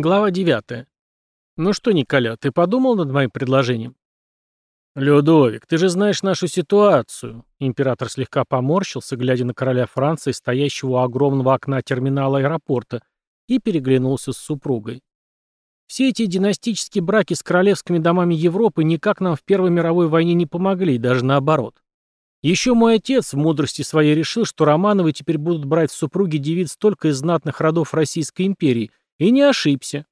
Глава 9. Ну что, Николя, ты подумал над моим предложением? Людовик, ты же знаешь нашу ситуацию. Император слегка поморщился, глядя на короля Франции, стоящего у огромного окна терминала аэропорта, и переглянулся с супругой. Все эти династические браки с королевскими домами Европы никак нам в Первой мировой войне не помогли, даже наоборот. Еще мой отец в мудрости своей решил, что Романовы теперь будут брать в супруги девиц только из знатных родов Российской империи, и не ошибся.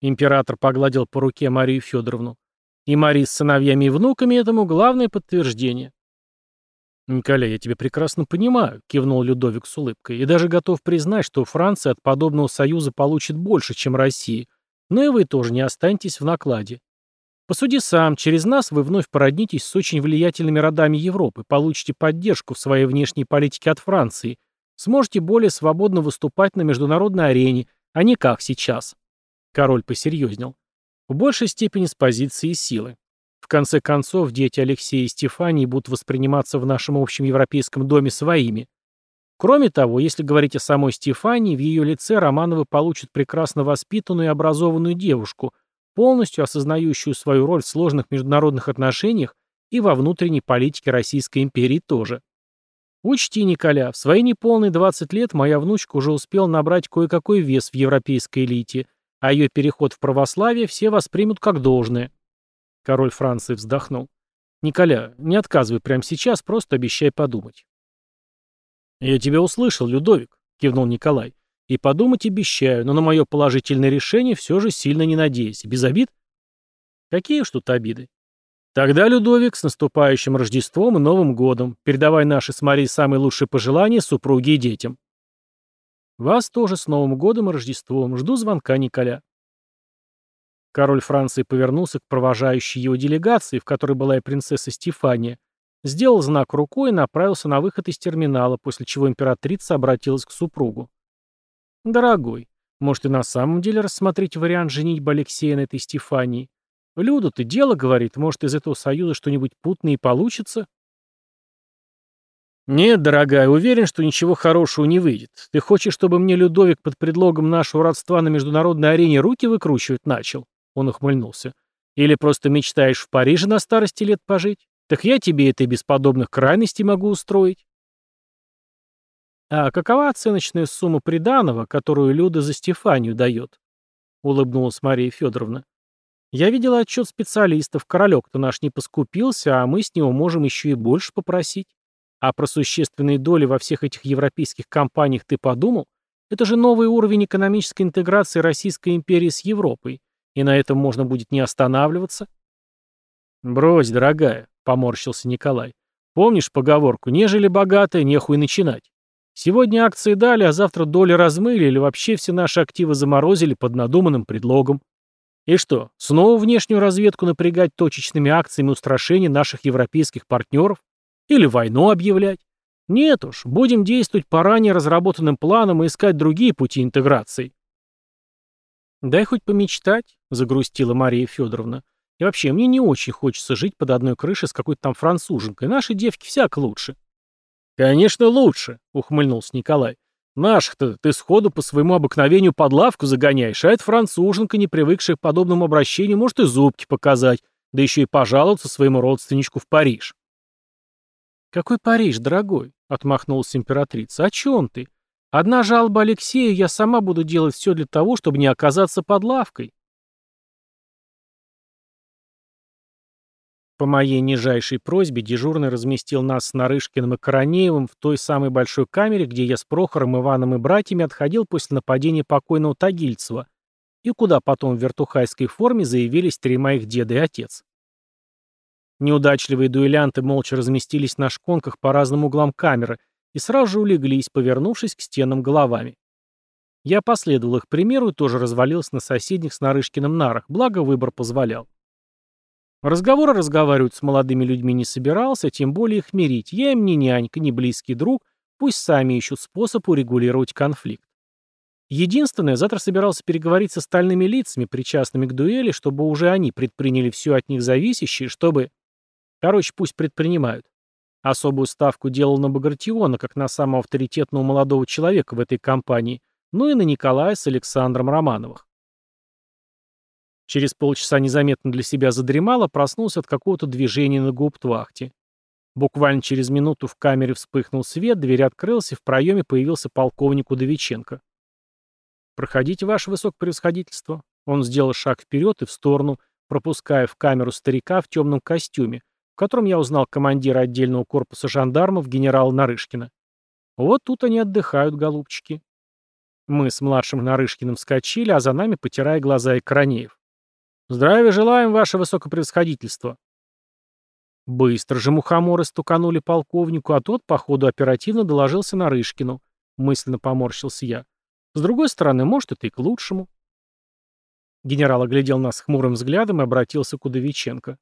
Император погладил по руке Марию Федоровну. И Мария с сыновьями и внуками этому главное подтверждение. «Николя, я тебя прекрасно понимаю», — кивнул Людовик с улыбкой, «и даже готов признать, что Франция от подобного союза получит больше, чем Россия, но и вы тоже не останетесь в накладе. Посуди сам, через нас вы вновь породнитесь с очень влиятельными родами Европы, получите поддержку в своей внешней политике от Франции, сможете более свободно выступать на международной арене, а не как сейчас. Король посерьезнел. В большей степени с позиции силы. В конце концов, дети Алексея и Стефании будут восприниматься в нашем общем европейском доме своими. Кроме того, если говорить о самой Стефании, в ее лице Романовы получат прекрасно воспитанную и образованную девушку – полностью осознающую свою роль в сложных международных отношениях и во внутренней политике Российской империи тоже. Учти, Николя, в свои неполные 20 лет моя внучка уже успела набрать кое-какой вес в европейской элите, а ее переход в православие все воспримут как должное. Король Франции вздохнул. «Николя, не отказывай прямо сейчас, просто обещай подумать». «Я тебя услышал, Людовик», — кивнул Николай. И подумать обещаю, но на мое положительное решение все же сильно не надейся. Без обид? Какие уж тут обиды? Тогда, Людовик, с наступающим Рождеством и Новым годом. Передавай наши с Марией самые лучшие пожелания супруге и детям. Вас тоже с Новым годом и Рождеством. Жду звонка Николя. Король Франции повернулся к провожающей его делегации, в которой была и принцесса Стефания, сделал знак рукой и направился на выход из терминала, после чего императрица обратилась к супругу. «Дорогой, может и на самом деле рассмотреть вариант женитьбы Алексея на этой Стефании? Люду-то дело, говорит, может из этого союза что-нибудь путное и получится?» «Нет, дорогая, уверен, что ничего хорошего не выйдет. Ты хочешь, чтобы мне Людовик под предлогом нашего родства на международной арене руки выкручивать начал?» Он ухмыльнулся. «Или просто мечтаешь в Париже на старости лет пожить? Так я тебе это и без подобных крайностей могу устроить». «А какова оценочная сумма приданого, которую Люда за Стефанию дает?» — улыбнулась Мария Федоровна. «Я видела отчет специалистов. Королек-то наш не поскупился, а мы с него можем еще и больше попросить. А про существенные доли во всех этих европейских компаниях ты подумал? Это же новый уровень экономической интеграции Российской империи с Европой. И на этом можно будет не останавливаться». «Брось, дорогая», — поморщился Николай. «Помнишь поговорку «нежели богатая, нехуй начинать»?» Сегодня акции дали, а завтра доли размыли или вообще все наши активы заморозили под надуманным предлогом. И что, снова внешнюю разведку напрягать точечными акциями устрашения наших европейских партнеров? Или войну объявлять? Нет уж, будем действовать по ранее разработанным планам и искать другие пути интеграции. «Дай хоть помечтать», — загрустила Мария Федоровна. «И вообще, мне не очень хочется жить под одной крышей с какой-то там француженкой. Наши девки всяк лучше». «Конечно, лучше», — ухмыльнулся Николай. «Наших-то ты сходу по своему обыкновению под лавку загоняешь, а эта француженка, не привыкшая к подобному обращению, может и зубки показать, да еще и пожаловаться своему родственничку в Париж». «Какой Париж, дорогой?» — отмахнулась императрица. «О чем ты? Одна жалоба Алексею, я сама буду делать все для того, чтобы не оказаться под лавкой». По моей нижайшей просьбе дежурный разместил нас с Нарышкиным и Коронеевым в той самой большой камере, где я с Прохором, Иваном и братьями отходил после нападения покойного Тагильцева, и куда потом в вертухайской форме заявились три моих деда и отец. Неудачливые дуэлянты молча разместились на шконках по разным углам камеры и сразу же улеглись, повернувшись к стенам головами. Я последовал их примеру и тоже развалился на соседних с Нарышкиным нарах, благо выбор позволял. Разговоры разговаривать с молодыми людьми не собирался, тем более их мирить. Я им не нянька, не близкий друг, пусть сами ищут способ урегулировать конфликт. Единственное, завтра собирался переговорить с остальными лицами, причастными к дуэли, чтобы уже они предприняли все от них зависящее, чтобы... Короче, пусть предпринимают. Особую ставку делал на Багратиона, как на самого авторитетного молодого человека в этой компании, ну и на Николая с Александром Романовых. Через полчаса незаметно для себя задремал, а проснулся от какого-то движения на гауптвахте. Буквально через минуту в камере вспыхнул свет, дверь открылась, и в проеме появился полковник Удовиченко. «Проходите, ваше высокопревосходительство». Он сделал шаг вперед и в сторону, пропуская в камеру старика в темном костюме, в котором я узнал командира отдельного корпуса жандармов генерала Нарышкина. Вот тут они отдыхают, голубчики. Мы с младшим Нарышкиным вскочили, а за нами, потирая глаза и Коронеев. «Здравия желаем, ваше высокопревосходительство!» Быстро же мухоморы стуканули полковнику, а тот, походу, оперативно доложился Нарышкину. Мысленно поморщился я. С другой стороны, может, это и к лучшему. Генерал оглядел нас хмурым взглядом и обратился к Удовиченко.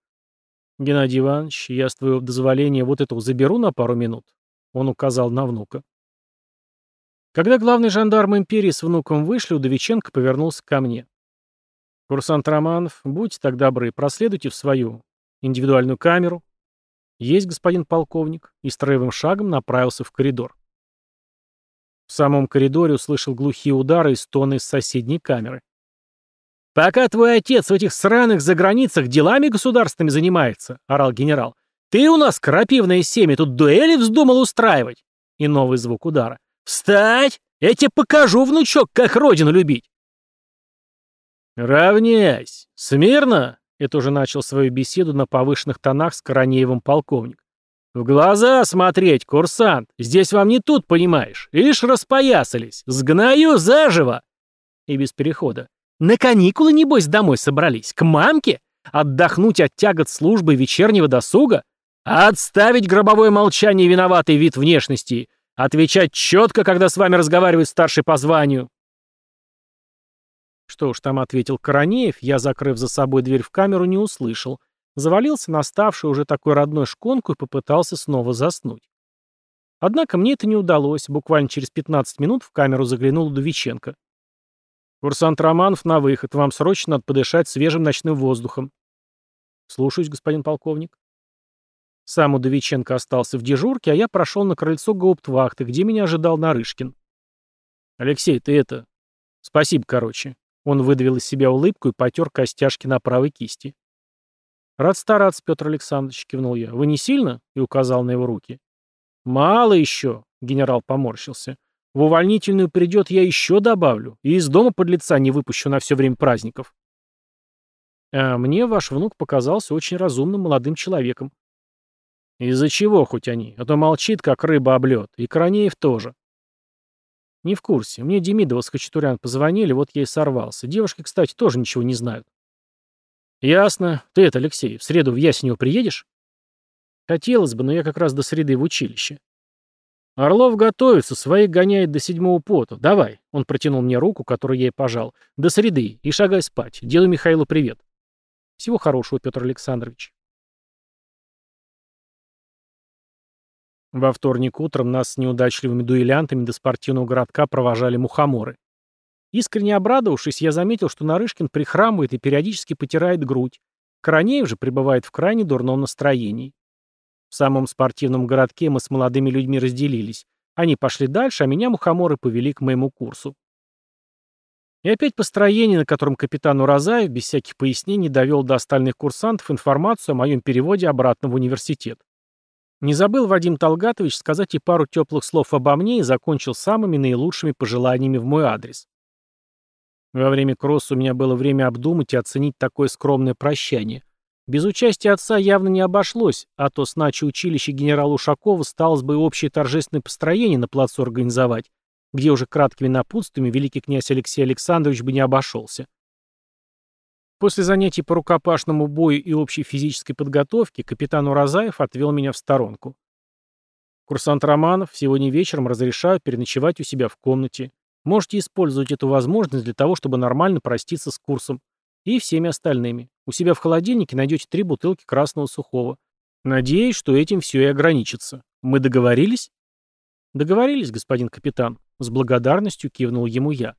«Геннадий Иванович, я с твоего дозволения вот этого заберу на пару минут». Он указал на внука. Когда главный жандарм империи с внуком вышли, Удовиченко повернулся ко мне. «Курсант Романов, будьте так добры, проследуйте в свою индивидуальную камеру». «Есть, господин полковник», и строевым шагом направился в коридор. В самом коридоре услышал глухие удары и стоны из соседней камеры. «Пока твой отец в этих сраных заграницах делами государственными занимается», — орал генерал, — «ты у нас крапивное семя, тут дуэли вздумал устраивать». И новый звук удара. «Встать! Я тебе покажу, внучок, как родину любить!» «Равняйсь! Смирно!» — это уже начал свою беседу на повышенных тонах с Коронеевым полковник. «В глаза смотреть, курсант! Здесь вам не тут, понимаешь! Ишь распоясались! Сгною заживо!» И без перехода. На каникулы, небось, домой собрались? К мамке? Отдохнуть от тягот службы вечернего досуга? Отставить гробовое молчание виноватый вид внешности. Отвечать четко, когда с вами разговаривает старший по званию. Что уж там ответил Коронеев, я, закрыв за собой дверь в камеру, не услышал. Завалился на ставшую уже такой родной шконку и попытался снова заснуть. Однако мне это не удалось. Буквально через 15 минут в камеру заглянул Дувиченко. «Курсант Романов на выход. Вам срочно надо подышать свежим ночным воздухом». «Слушаюсь, господин полковник». Сам Удовиченко остался в дежурке, а я прошел на крыльцо гауптвахты, где меня ожидал Нарышкин. «Алексей, ты это...» «Спасибо, короче». Он выдавил из себя улыбку и потер костяшки на правой кисти. «Рад стараться, Петр Александрович», — кивнул я. «Вы не сильно?» — и указал на его руки. «Мало еще», — генерал поморщился. В увольнительную придет, я еще добавлю. И из дома под лица не выпущу на все время праздников. А мне ваш внук показался очень разумным молодым человеком. Из-за чего хоть они? А то молчит, как рыба об лед. И Коронеев тоже. Не в курсе. Мне Демидова с Хачатурян позвонили, вот я и сорвался. Девушки, кстати, тоже ничего не знают. Ясно. Ты это, Алексей, в среду в Ясенево приедешь? Хотелось бы, но я как раз до среды в училище. «Орлов готовится, своих гоняет до седьмого пота. Давай». Он протянул мне руку, которую я и пожал. «До среды. И шагай спать. Деду Михаилу привет». «Всего хорошего, Петр Александрович». Во вторник утром нас с неудачливыми дуэлянтами до спортивного городка провожали мухоморы. Искренне обрадовавшись, я заметил, что Нарышкин прихрамывает и периодически потирает грудь. Коронеев же пребывает в крайне дурном настроении. В самом спортивном городке мы с молодыми людьми разделились. Они пошли дальше, а меня мухоморы повели к моему курсу. И опять построение, на котором капитан Уразаев без всяких пояснений довел до остальных курсантов информацию о моем переводе обратно в университет. Не забыл Вадим Талгатович сказать и пару теплых слов обо мне и закончил самыми наилучшими пожеланиями в мой адрес. Во время кросса у меня было время обдумать и оценить такое скромное прощание. Без участия отца явно не обошлось, а то с начи училища генерала Ушакова сталось бы общее торжественное построение на плацу организовать, где уже краткими напутствиями великий князь Алексей Александрович бы не обошелся. После занятий по рукопашному бою и общей физической подготовке капитан Уразаев отвел меня в сторонку. Курсант Романов, сегодня вечером разрешаю переночевать у себя в комнате. Можете использовать эту возможность для того, чтобы нормально проститься с курсом. И всеми остальными. У себя в холодильнике найдете три бутылки красного сухого. Надеюсь, что этим все и ограничится. Мы договорились? Договорились, господин капитан. С благодарностью кивнул ему я.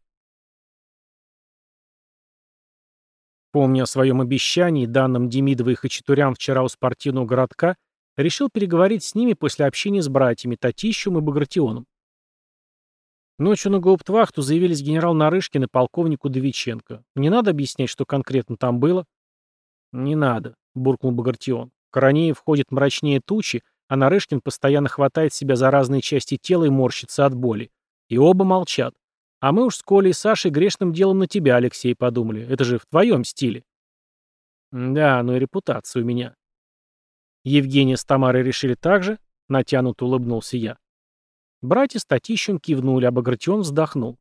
Помня о своем обещании, данным Демидовой и Хачатурян вчера у спортивного городка, решил переговорить с ними после общения с братьями Татищем и Багратионом. Ночью на гауптвахту заявились генерал Нарышкин и полковник Удовиченко. Не надо объяснять, что конкретно там было? Не надо, буркнул Багратион. Коронеев входит мрачнее тучи, а Нарышкин постоянно хватает себя за разные части тела и морщится от боли. И оба молчат. А мы уж с Колей и Сашей грешным делом на тебя, Алексей, подумали. Это же в твоем стиле. Да, ну и репутация у меня. Евгения с Тамарой решили так же? Натянуто улыбнулся я. Братья с Татищем кивнули, а Багратион вздохнул.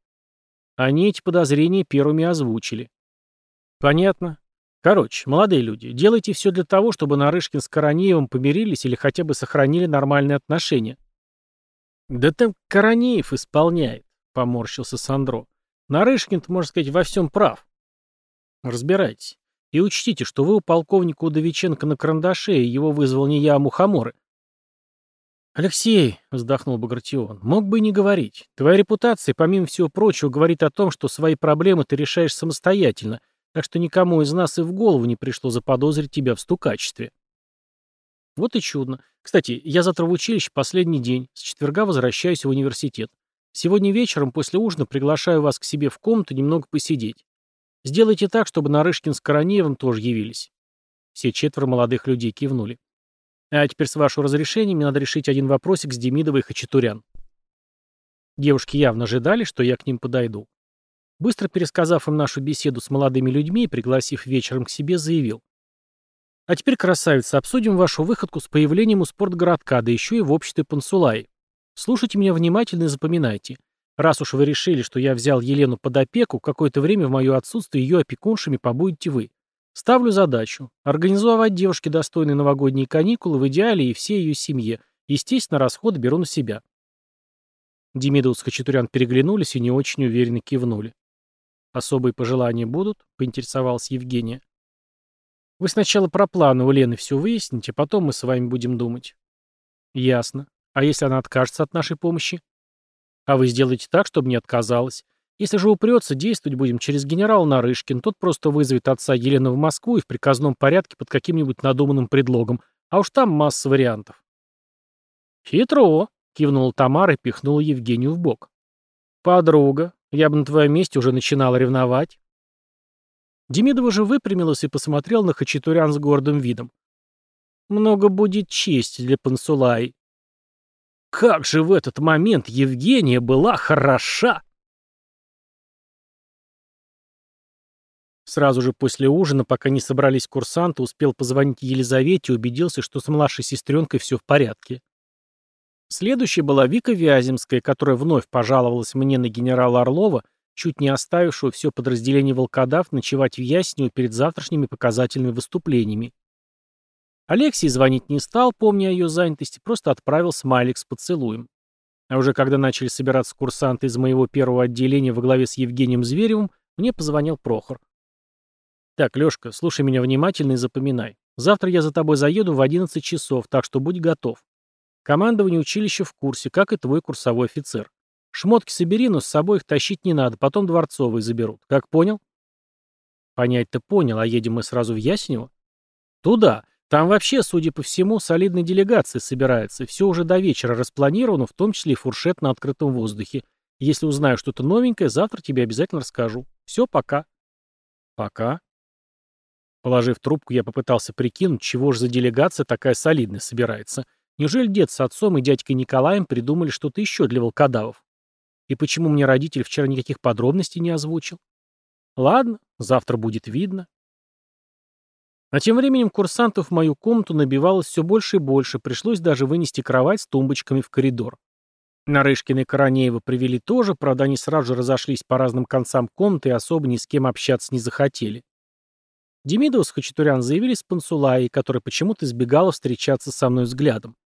Они эти подозрения первыми озвучили. Понятно. Короче, молодые люди, делайте все для того, чтобы Нарышкин с Коронеевым помирились или хотя бы сохранили нормальные отношения. Да там Коронеев исполняет, поморщился Сандро. Нарышкин-то, можно сказать, во всем прав. Разбирайтесь. И учтите, что вы у полковника Удовиченко на карандаше, и его вызвал не я, а мухоморы. «Алексей», — вздохнул Багратион, — «мог бы и не говорить. Твоя репутация, помимо всего прочего, говорит о том, что свои проблемы ты решаешь самостоятельно, так что никому из нас и в голову не пришло заподозрить тебя в стукачестве». Вот и чудно. Кстати, я завтра в училище последний день, с четверга возвращаюсь в университет. Сегодня вечером после ужина приглашаю вас к себе в комнату немного посидеть. Сделайте так, чтобы Нарышкин с Коронеевым тоже явились. Все четверо молодых людей кивнули. А теперь, с вашего разрешения, мне надо решить один вопросик с Демидовой и Хачатурян. Девушки явно ожидали, что я к ним подойду. Быстро пересказав им нашу беседу с молодыми людьми и пригласив вечером к себе, заявил. А теперь, красавица, обсудим вашу выходку с появлением у спортгородка, да еще и в обществе Пансулай. Слушайте меня внимательно и запоминайте. Раз уж вы решили, что я взял Елену под опеку, какое-то время в мое отсутствие ее опекуншами побудете вы. Ставлю задачу – организовать девушке достойные новогодние каникулы в идеале и всей ее семье. Естественно, расход беру на себя. Демидов с Хачатурян переглянулись и не очень уверенно кивнули. «Особые пожелания будут?» — поинтересовалась Евгения. «Вы сначала про планы у Лены все выясните, потом мы с вами будем думать». «Ясно. А если она откажется от нашей помощи?» «А вы сделаете так, чтобы не отказалась. Если же упрется, действовать будем через генерала Нарышкин. Тот просто вызовет отца Елены в Москву и в приказном порядке под каким-нибудь надуманным предлогом. А уж там масса вариантов. «Хитро», — кивнула Тамара и пихнула Евгению в бок. «Подруга, я бы на твоем месте уже начинала ревновать». Демидова же выпрямилась и посмотрел на Хачатурян с гордым видом. «Много будет чести для Пансулай». Как же в этот момент Евгения была хороша! Сразу же после ужина, пока не собрались курсанты, успел позвонить Елизавете и убедился, что с младшей сестренкой все в порядке. Следующей была Вика Вяземская, которая вновь пожаловалась мне на генерала Орлова, чуть не оставившего все подразделение волкодав ночевать в Ясню перед завтрашними показательными выступлениями. Алексей звонить не стал, помня о ее занятости, просто отправил смайлик с поцелуем. А уже когда начали собираться курсанты из моего первого отделения во главе с Евгением Зверевым, мне позвонил Прохор. «Так, Лёшка, слушай меня внимательно и запоминай. Завтра я за тобой заеду в 11 часов, так что будь готов. Командование училища в курсе, как и твой курсовой офицер. Шмотки собери, но с собой их тащить не надо, потом дворцовые заберут. Как понял?» «Понять-то понял, а едем мы сразу в Ясенево?» «Туда. Там вообще, судя по всему, солидная делегация собирается. Все уже до вечера распланировано, в том числе и фуршет на открытом воздухе. Если узнаю что-то новенькое, завтра тебе обязательно расскажу. Все, пока». «Пока?» Положив трубку, я попытался прикинуть, чего же за делегация такая солидная собирается. Неужели дед с отцом и дядькой Николаем придумали что-то еще для волкодавов? И почему мне родитель вчера никаких подробностей не озвучил? Ладно, завтра будет видно. А тем временем курсантов в мою комнату набивалось все больше и больше, пришлось даже вынести кровать с тумбочками в коридор. Нарышкина и Коронеева привели тоже, правда, они сразу же разошлись по разным концам комнаты и особо ни с кем общаться не захотели. Демидов с Хачатурян заявили с Пансулаей, которая почему-то избегала встречаться со мной взглядом.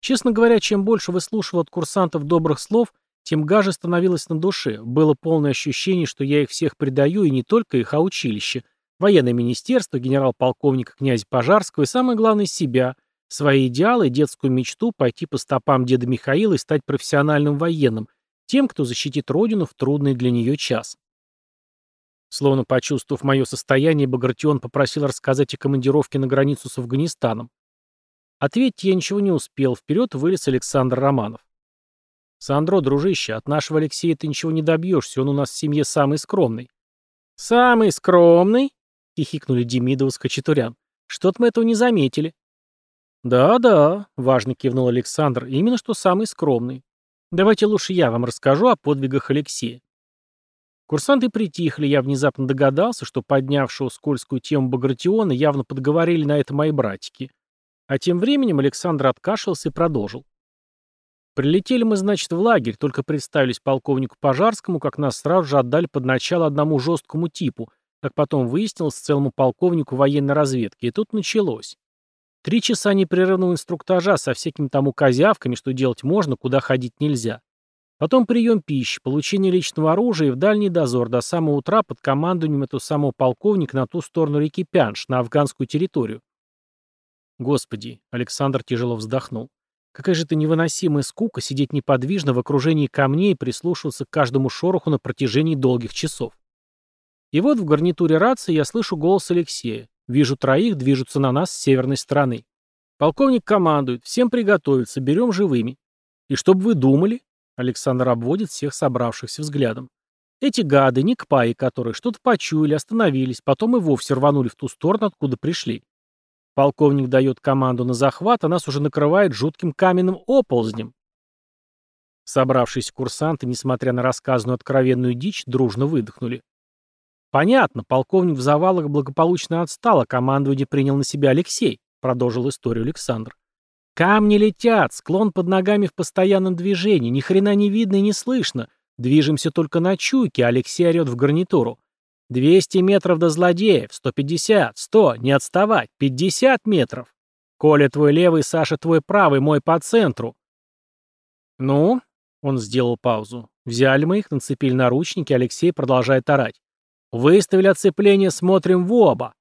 Честно говоря, чем больше выслушивал от курсантов добрых слов, тем гаже становилось на душе. Было полное ощущение, что я их всех предаю, и не только их, а училище. Военное министерство, генерал-полковника князя Пожарского и, самое главное, себя, свои идеалы, детскую мечту пойти по стопам деда Михаила и стать профессиональным военным, тем, кто защитит родину в трудный для нее час. Словно почувствовав мое состояние, Багратион попросил рассказать о командировке на границу с Афганистаном. Ответить я ничего не успел, вперед вылез Александр Романов. «Сандро, дружище, от нашего Алексея ты ничего не добьешься, он у нас в семье самый скромный». «Самый скромный?» — хихикнули Демидов с Хачатурян. «Что-то мы этого не заметили». «Да-да», — важно кивнул Александр, — «именно что самый скромный. Давайте лучше я вам расскажу о подвигах Алексея». Курсанты притихли, я внезапно догадался, что поднявшего скользкую тему Багратиона явно подговорили на это мои братики. А тем временем Александр откашлялся и продолжил. Прилетели мы, значит, в лагерь, только представились полковнику Пожарскому, как нас сразу же отдали под начало одному жесткому типу, как потом выяснилось, целому полковнику военной разведки. И тут началось. Три часа непрерывного инструктажа со всякими там указявками, что делать можно, куда ходить нельзя. Потом прием пищи, получение личного оружия и в дальний дозор до самого утра под командованием этого самого полковника на ту сторону реки Пянш, на афганскую территорию. Господи, Александр тяжело вздохнул. Какая же это невыносимая скука сидеть неподвижно в окружении камней и прислушиваться к каждому шороху на протяжении долгих часов. И вот в гарнитуре рации я слышу голос Алексея. Вижу троих, движутся на нас с северной стороны. Полковник командует, всем приготовиться, берем живыми. И что бы вы думали? Александр обводит всех собравшихся взглядом. Эти гады, никпаи, которые что-то почуяли, остановились, потом и вовсе рванули в ту сторону, откуда пришли. Полковник дает команду на захват, а нас уже накрывает жутким каменным оползнем. Собравшиеся курсанты, несмотря на рассказанную откровенную дичь, дружно выдохнули. «Понятно, полковник в завалах благополучно отстал, а командование принял на себя Алексей», — продолжил историю Александр. «Камни летят, склон под ногами в постоянном движении, ни хрена не видно и не слышно. Движемся только на чуйке, а Алексей орет в гарнитуру. «200 метров до злодеев, 150, 100, не отставать, 50 метров. Коля твой левый, Саша твой правый, мой по центру». «Ну?» — он сделал паузу. Взяли мы их, нацепили наручники, Алексей продолжает орать. Выставили оцепление, смотрим в оба.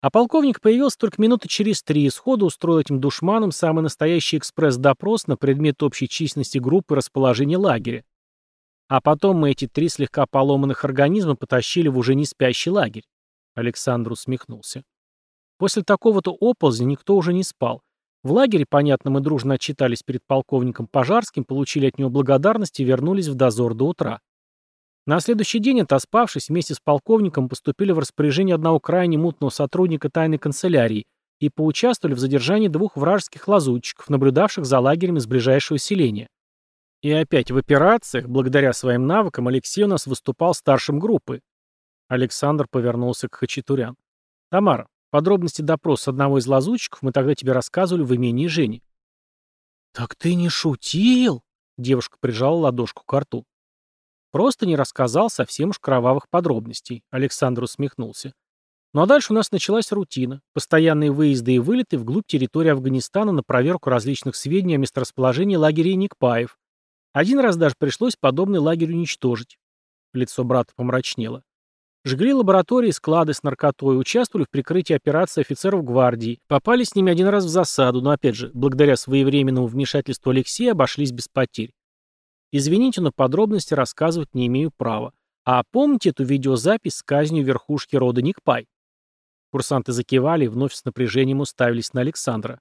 А полковник появился только минуты через три, сходу устроил этим душманам самый настоящий экспресс-допрос на предмет общей численности группы и расположения лагеря. А потом мы эти три слегка поломанных организма потащили в уже не спящий лагерь. Александр усмехнулся. После такого-то оползня никто уже не спал. В лагере, понятно, мы дружно отчитались перед полковником Пожарским, получили от него благодарность и вернулись в дозор до утра. На следующий день, отоспавшись, вместе с полковником поступили в распоряжение одного крайне мутного сотрудника тайной канцелярии и поучаствовали в задержании двух вражеских лазутчиков, наблюдавших за лагерем из ближайшего селения. И опять в операциях, благодаря своим навыкам, Алексей у нас выступал старшим группы. Александр повернулся к Хачатурян. «Тамара, подробности допроса одного из лазутчиков мы тогда тебе рассказывали в имении Жени». «Так ты не шутил?» Девушка прижала ладошку к рту. Просто не рассказал совсем уж кровавых подробностей. Александр усмехнулся. Ну а дальше у нас началась рутина. Постоянные выезды и вылеты вглубь территории Афганистана на проверку различных сведений о месторасположении лагеря Никпаев. Один раз даже пришлось подобный лагерь уничтожить. Лицо брата помрачнело. Жгли лаборатории склады с наркотой, участвовали в прикрытии операции офицеров гвардии, попали с ними один раз в засаду, но опять же, благодаря своевременному вмешательству Алексея обошлись без потерь. Извините, но подробности рассказывать не имею права. А помните эту видеозапись с казнью верхушки рода Никпай? Курсанты закивали и вновь с напряжением уставились на Александра.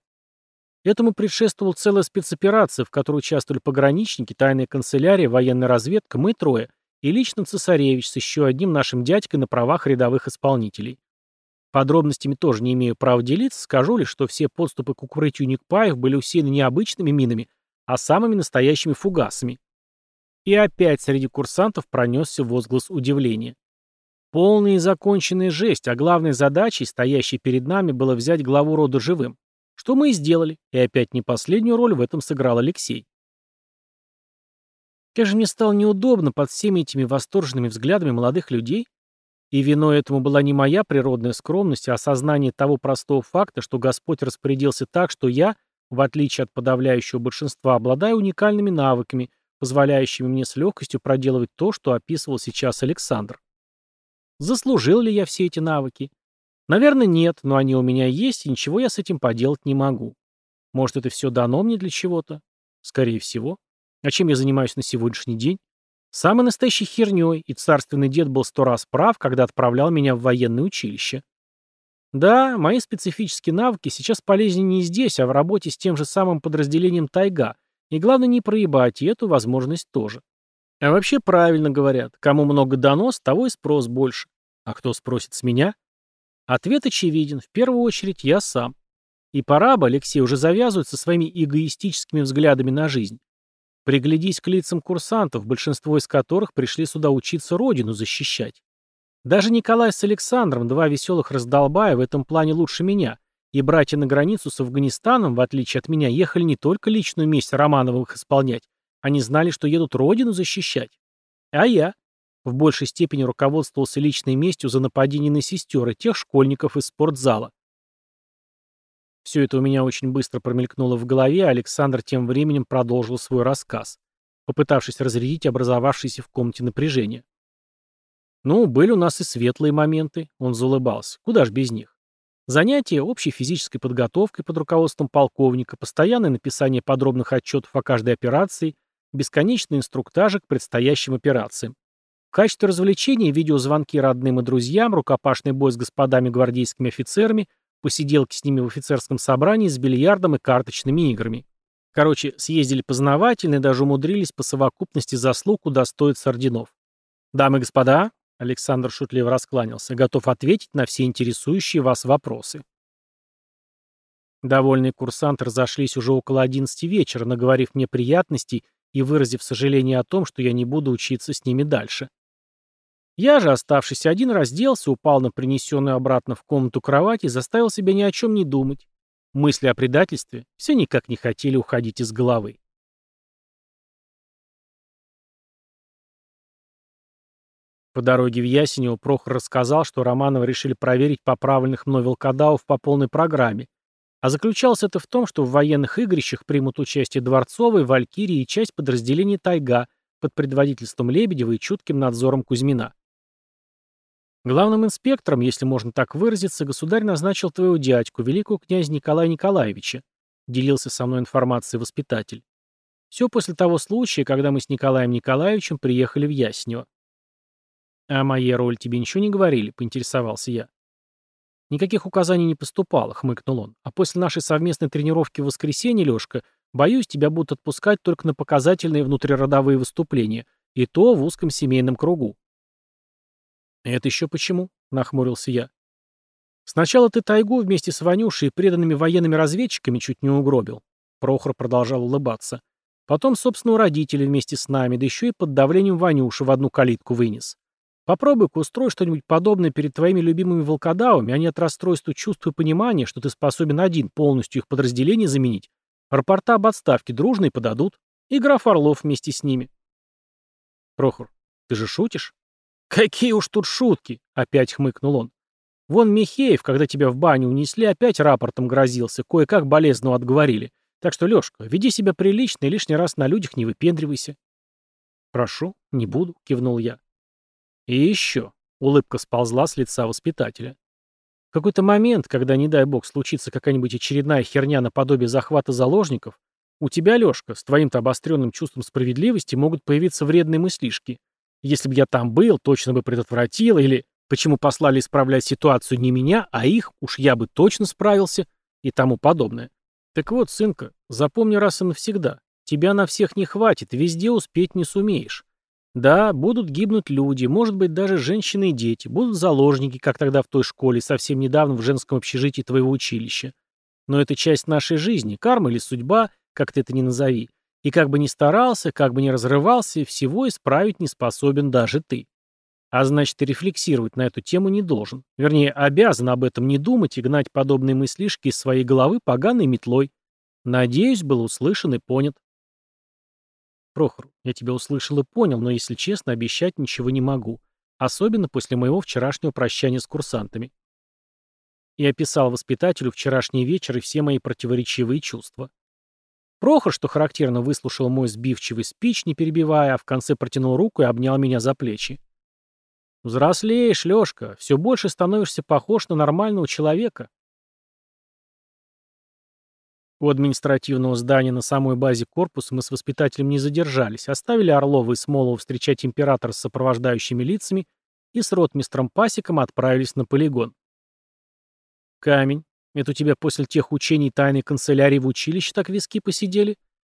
Этому предшествовала целая спецоперация, в которой участвовали пограничники, тайная канцелярия, военная разведка, мы трое, и лично цесаревич с еще одним нашим дядькой на правах рядовых исполнителей. Подробностями тоже не имею права делиться, скажу лишь, что все подступы к укрытию Никпаев были усеяны не обычными минами, а самыми настоящими фугасами. И опять среди курсантов пронесся возглас удивления. Полная и законченная жесть, а главной задачей, стоящей перед нами, было взять главу рода живым. Что мы и сделали, и опять не последнюю роль в этом сыграл Алексей. Как же мне стало неудобно под всеми этими восторженными взглядами молодых людей, и виной этому была не моя природная скромность, а осознание того простого факта, что Господь распорядился так, что я, в отличие от подавляющего большинства, обладаю уникальными навыками – позволяющими мне с легкостью проделывать то, что описывал сейчас Александр. Заслужил ли я все эти навыки? Наверное, нет, но они у меня есть, и ничего я с этим поделать не могу. Может, это все дано мне для чего-то? Скорее всего. А чем я занимаюсь на сегодняшний день? Самой настоящей херней, и царственный дед был сто раз прав, когда отправлял меня в военное училище. Да, мои специфические навыки сейчас полезнее не здесь, а в работе с тем же самым подразделением «Тайга», И главное не проебать и эту возможность тоже. А вообще правильно говорят, кому много донос, того и спрос больше. А кто спросит с меня? Ответ очевиден, в первую очередь я сам. И пора бы, Алексей, уже завязывать со своими эгоистическими взглядами на жизнь. Приглядись к лицам курсантов, большинство из которых пришли сюда учиться родину защищать. Даже Николай с Александром, два веселых раздолбая, в этом плане лучше меня, и братья на границу с Афганистаном, в отличие от меня, ехали не только личную месть Романовых исполнять, они знали, что едут родину защищать. А я? В большей степени руководствовался личной местью за нападение на сестер и тех школьников из спортзала. Все это у меня очень быстро промелькнуло в голове, а Александр тем временем продолжил свой рассказ, попытавшись разрядить образовавшееся в комнате напряжение. Ну, были у нас и светлые моменты, он заулыбался. Куда ж без них? Занятия общей физической подготовкой под руководством полковника, постоянное написание подробных отчетов о каждой операции, бесконечные инструктажи к предстоящим операциям. В качестве развлечения видеозвонки родным и друзьям, рукопашный бой с господами гвардейскими офицерами, посиделки с ними в офицерском собрании с бильярдом и карточными играми. Короче, съездили познавательно и даже умудрились по совокупности заслуг удостоиться орденов. Дамы и господа, Александр шутливо раскланялся, готов ответить на все интересующие вас вопросы. Довольные курсанты разошлись уже около 11 вечера, наговорив мне приятностей и выразив сожаление о том, что я не буду учиться с ними дальше. Я же, оставшись один, разделся, упал на принесенную обратно в комнату кровать и заставил себя ни о чем не думать. Мысли о предательстве все никак не хотели уходить из головы. По дороге в Ясенево Прохор рассказал, что Романова решили проверить поправленных мной волкодавов по полной программе, а заключалось это в том, что в военных игрищах примут участие Дворцовые, Валькирии и часть подразделений «Тайга» под предводительством Лебедева и чутким надзором Кузьмина. Главным инспектором, если можно так выразиться, государь назначил твоего дядьку, великого князя Николая Николаевича, делился со мной информацией воспитатель. Все после того случая, когда мы с Николаем Николаевичем приехали в Яснево. «А моей роль тебе ничего не говорили?» — поинтересовался я. «Никаких указаний не поступало», — хмыкнул он. «А после нашей совместной тренировки в воскресенье, Лёшка, боюсь, тебя будут отпускать только на показательные внутриродовые выступления, и то в узком семейном кругу». «Это еще почему?» — нахмурился я. «Сначала ты тайгу вместе с Ванюшей и преданными военными разведчиками чуть не угробил». Прохор продолжал улыбаться. «Потом, собственно, у родителей вместе с нами, да еще и под давлением Ванюши в одну калитку вынес. Попробуй-ка устрой что-нибудь подобное перед твоими любимыми волкодавами, они от расстройства чувства и понимания, что ты способен один полностью их подразделение заменить. Рапорта об отставке дружные подадут. И граф Орлов вместе с ними. Прохор, ты же шутишь? Какие уж тут шутки, опять хмыкнул он. Вон Михеев, когда тебя в баню унесли, опять рапортом грозился, кое-как болезного отговорили. Так что, Лёшка, веди себя прилично и лишний раз на людях не выпендривайся. Прошу, не буду, кивнул я. И еще. Улыбка сползла с лица воспитателя. В какой-то момент, когда, не дай бог, случится какая-нибудь очередная херня наподобие захвата заложников, у тебя, Лешка, с твоим-то обостренным чувством справедливости могут появиться вредные мыслишки. Если бы я там был, точно бы предотвратил, или почему послали исправлять ситуацию не меня, а их, уж я бы точно справился, и тому подобное. Так вот, сынка, запомни раз и навсегда, тебя на всех не хватит, везде успеть не сумеешь. Да, будут гибнуть люди, может быть, даже женщины и дети, будут заложники, как тогда в той школе, совсем недавно в женском общежитии твоего училища. Но это часть нашей жизни, карма или судьба, как ты это ни назови. И как бы ни старался, как бы ни разрывался, всего исправить не способен даже ты. А значит, и рефлексировать на эту тему не должен. Вернее, обязан об этом не думать и гнать подобные мыслишки из своей головы поганой метлой. Надеюсь, был услышан и понят. Прохор, я тебя услышал и понял, но, если честно, обещать ничего не могу. Особенно после моего вчерашнего прощания с курсантами. И описал воспитателю вчерашний вечер и все мои противоречивые чувства. Прохор, что характерно, выслушал мой сбивчивый спич, не перебивая, а в конце протянул руку и обнял меня за плечи. «Взрослеешь, Лёшка, все больше становишься похож на нормального человека. У административного здания на самой базе корпуса мы с воспитателем не задержались, оставили Орлова и Смолова встречать императора с сопровождающими лицами и с ротмистром Пасиком отправились на полигон. «Камень, это у тебя после тех учений тайной канцелярии в училище так виски посидели?»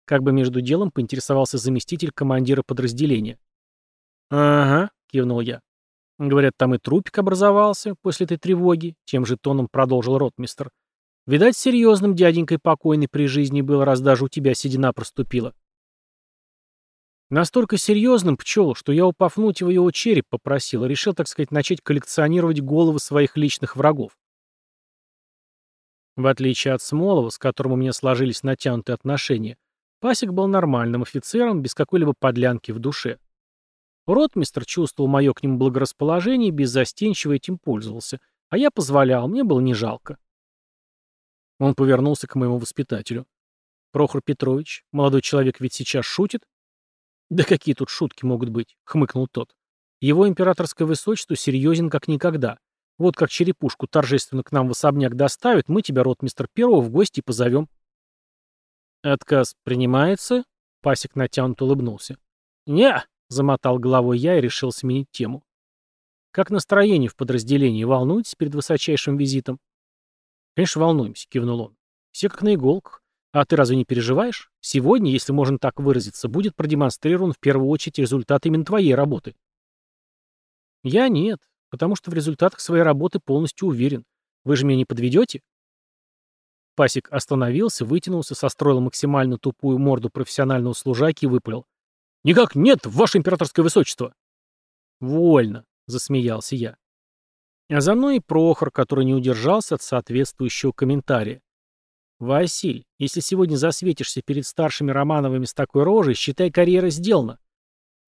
Как бы между делом поинтересовался заместитель командира подразделения. «Ага», — кивнул я. «Говорят, там и трупик образовался после этой тревоги», — тем же тоном продолжил ротмистр. «Видать, серьезным дяденькой покойный при жизни был, раз даже у тебя седина проступила». Настолько серьезным пчел, что я у Пафнутьева его череп попросил, решил, так сказать, начать коллекционировать головы своих личных врагов. В отличие от Смолова, с которым у меня сложились натянутые отношения, Пасек был нормальным офицером, без какой-либо подлянки в душе. Ротмистр чувствовал мое к нему благорасположение беззастенчиво этим пользовался, а я позволял, мне было не жалко. Он повернулся к моему воспитателю. «Прохор Петрович, молодой человек ведь сейчас шутит?» «Да какие тут шутки могут быть?» — хмыкнул тот. «Его императорское высочество серьезен как никогда. Вот как черепушку торжественно к нам в особняк доставят, мы тебя, ротмистр первого, в гости позовем». «Отказ принимается?» — Пасек натянут улыбнулся. «Не!» — замотал головой я и решил сменить тему. «Как настроение в подразделении? Волнуетесь перед высочайшим визитом?» «Конечно, волнуемся», — кивнул он. «Все как на иголках. А ты разве не переживаешь? Сегодня, если можно так выразиться, будет продемонстрирован в первую очередь результат именно твоей работы. Я нет, потому что в результатах своей работы полностью уверен. Вы же меня не подведете? Пасик остановился, вытянулся, состроил максимально тупую морду профессионального служаки и выпалил. «Никак нет, ваше императорское высочество!» «Вольно», — засмеялся я. А за мной и Прохор, который не удержался от соответствующего комментария. «Василь, если сегодня засветишься перед старшими Романовыми с такой рожей, считай, карьера сделана».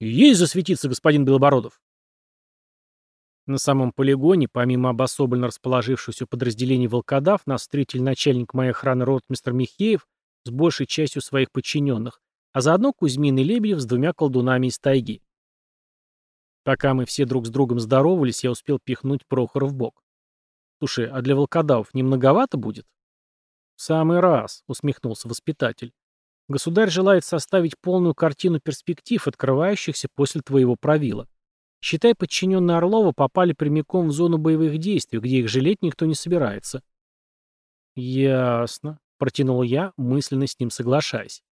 «Есть засветиться, господин Белобородов!» На самом полигоне, помимо обособленно расположившегося подразделений волкодав, нас встретил начальник моей охраны ротмистр Михеев с большей частью своих подчиненных, а заодно Кузьмин и Лебедев с двумя колдунами из тайги. Пока мы все друг с другом здоровались, я успел пихнуть Прохора в бок. «Слушай, а для волкодавов не многовато будет?» самый раз», — усмехнулся воспитатель. «Государь желает составить полную картину перспектив, открывающихся после твоего правила. Считай, подчиненные Орлова попали прямиком в зону боевых действий, где их жалеть никто не собирается». «Ясно», — протянул я, мысленно с ним соглашаясь.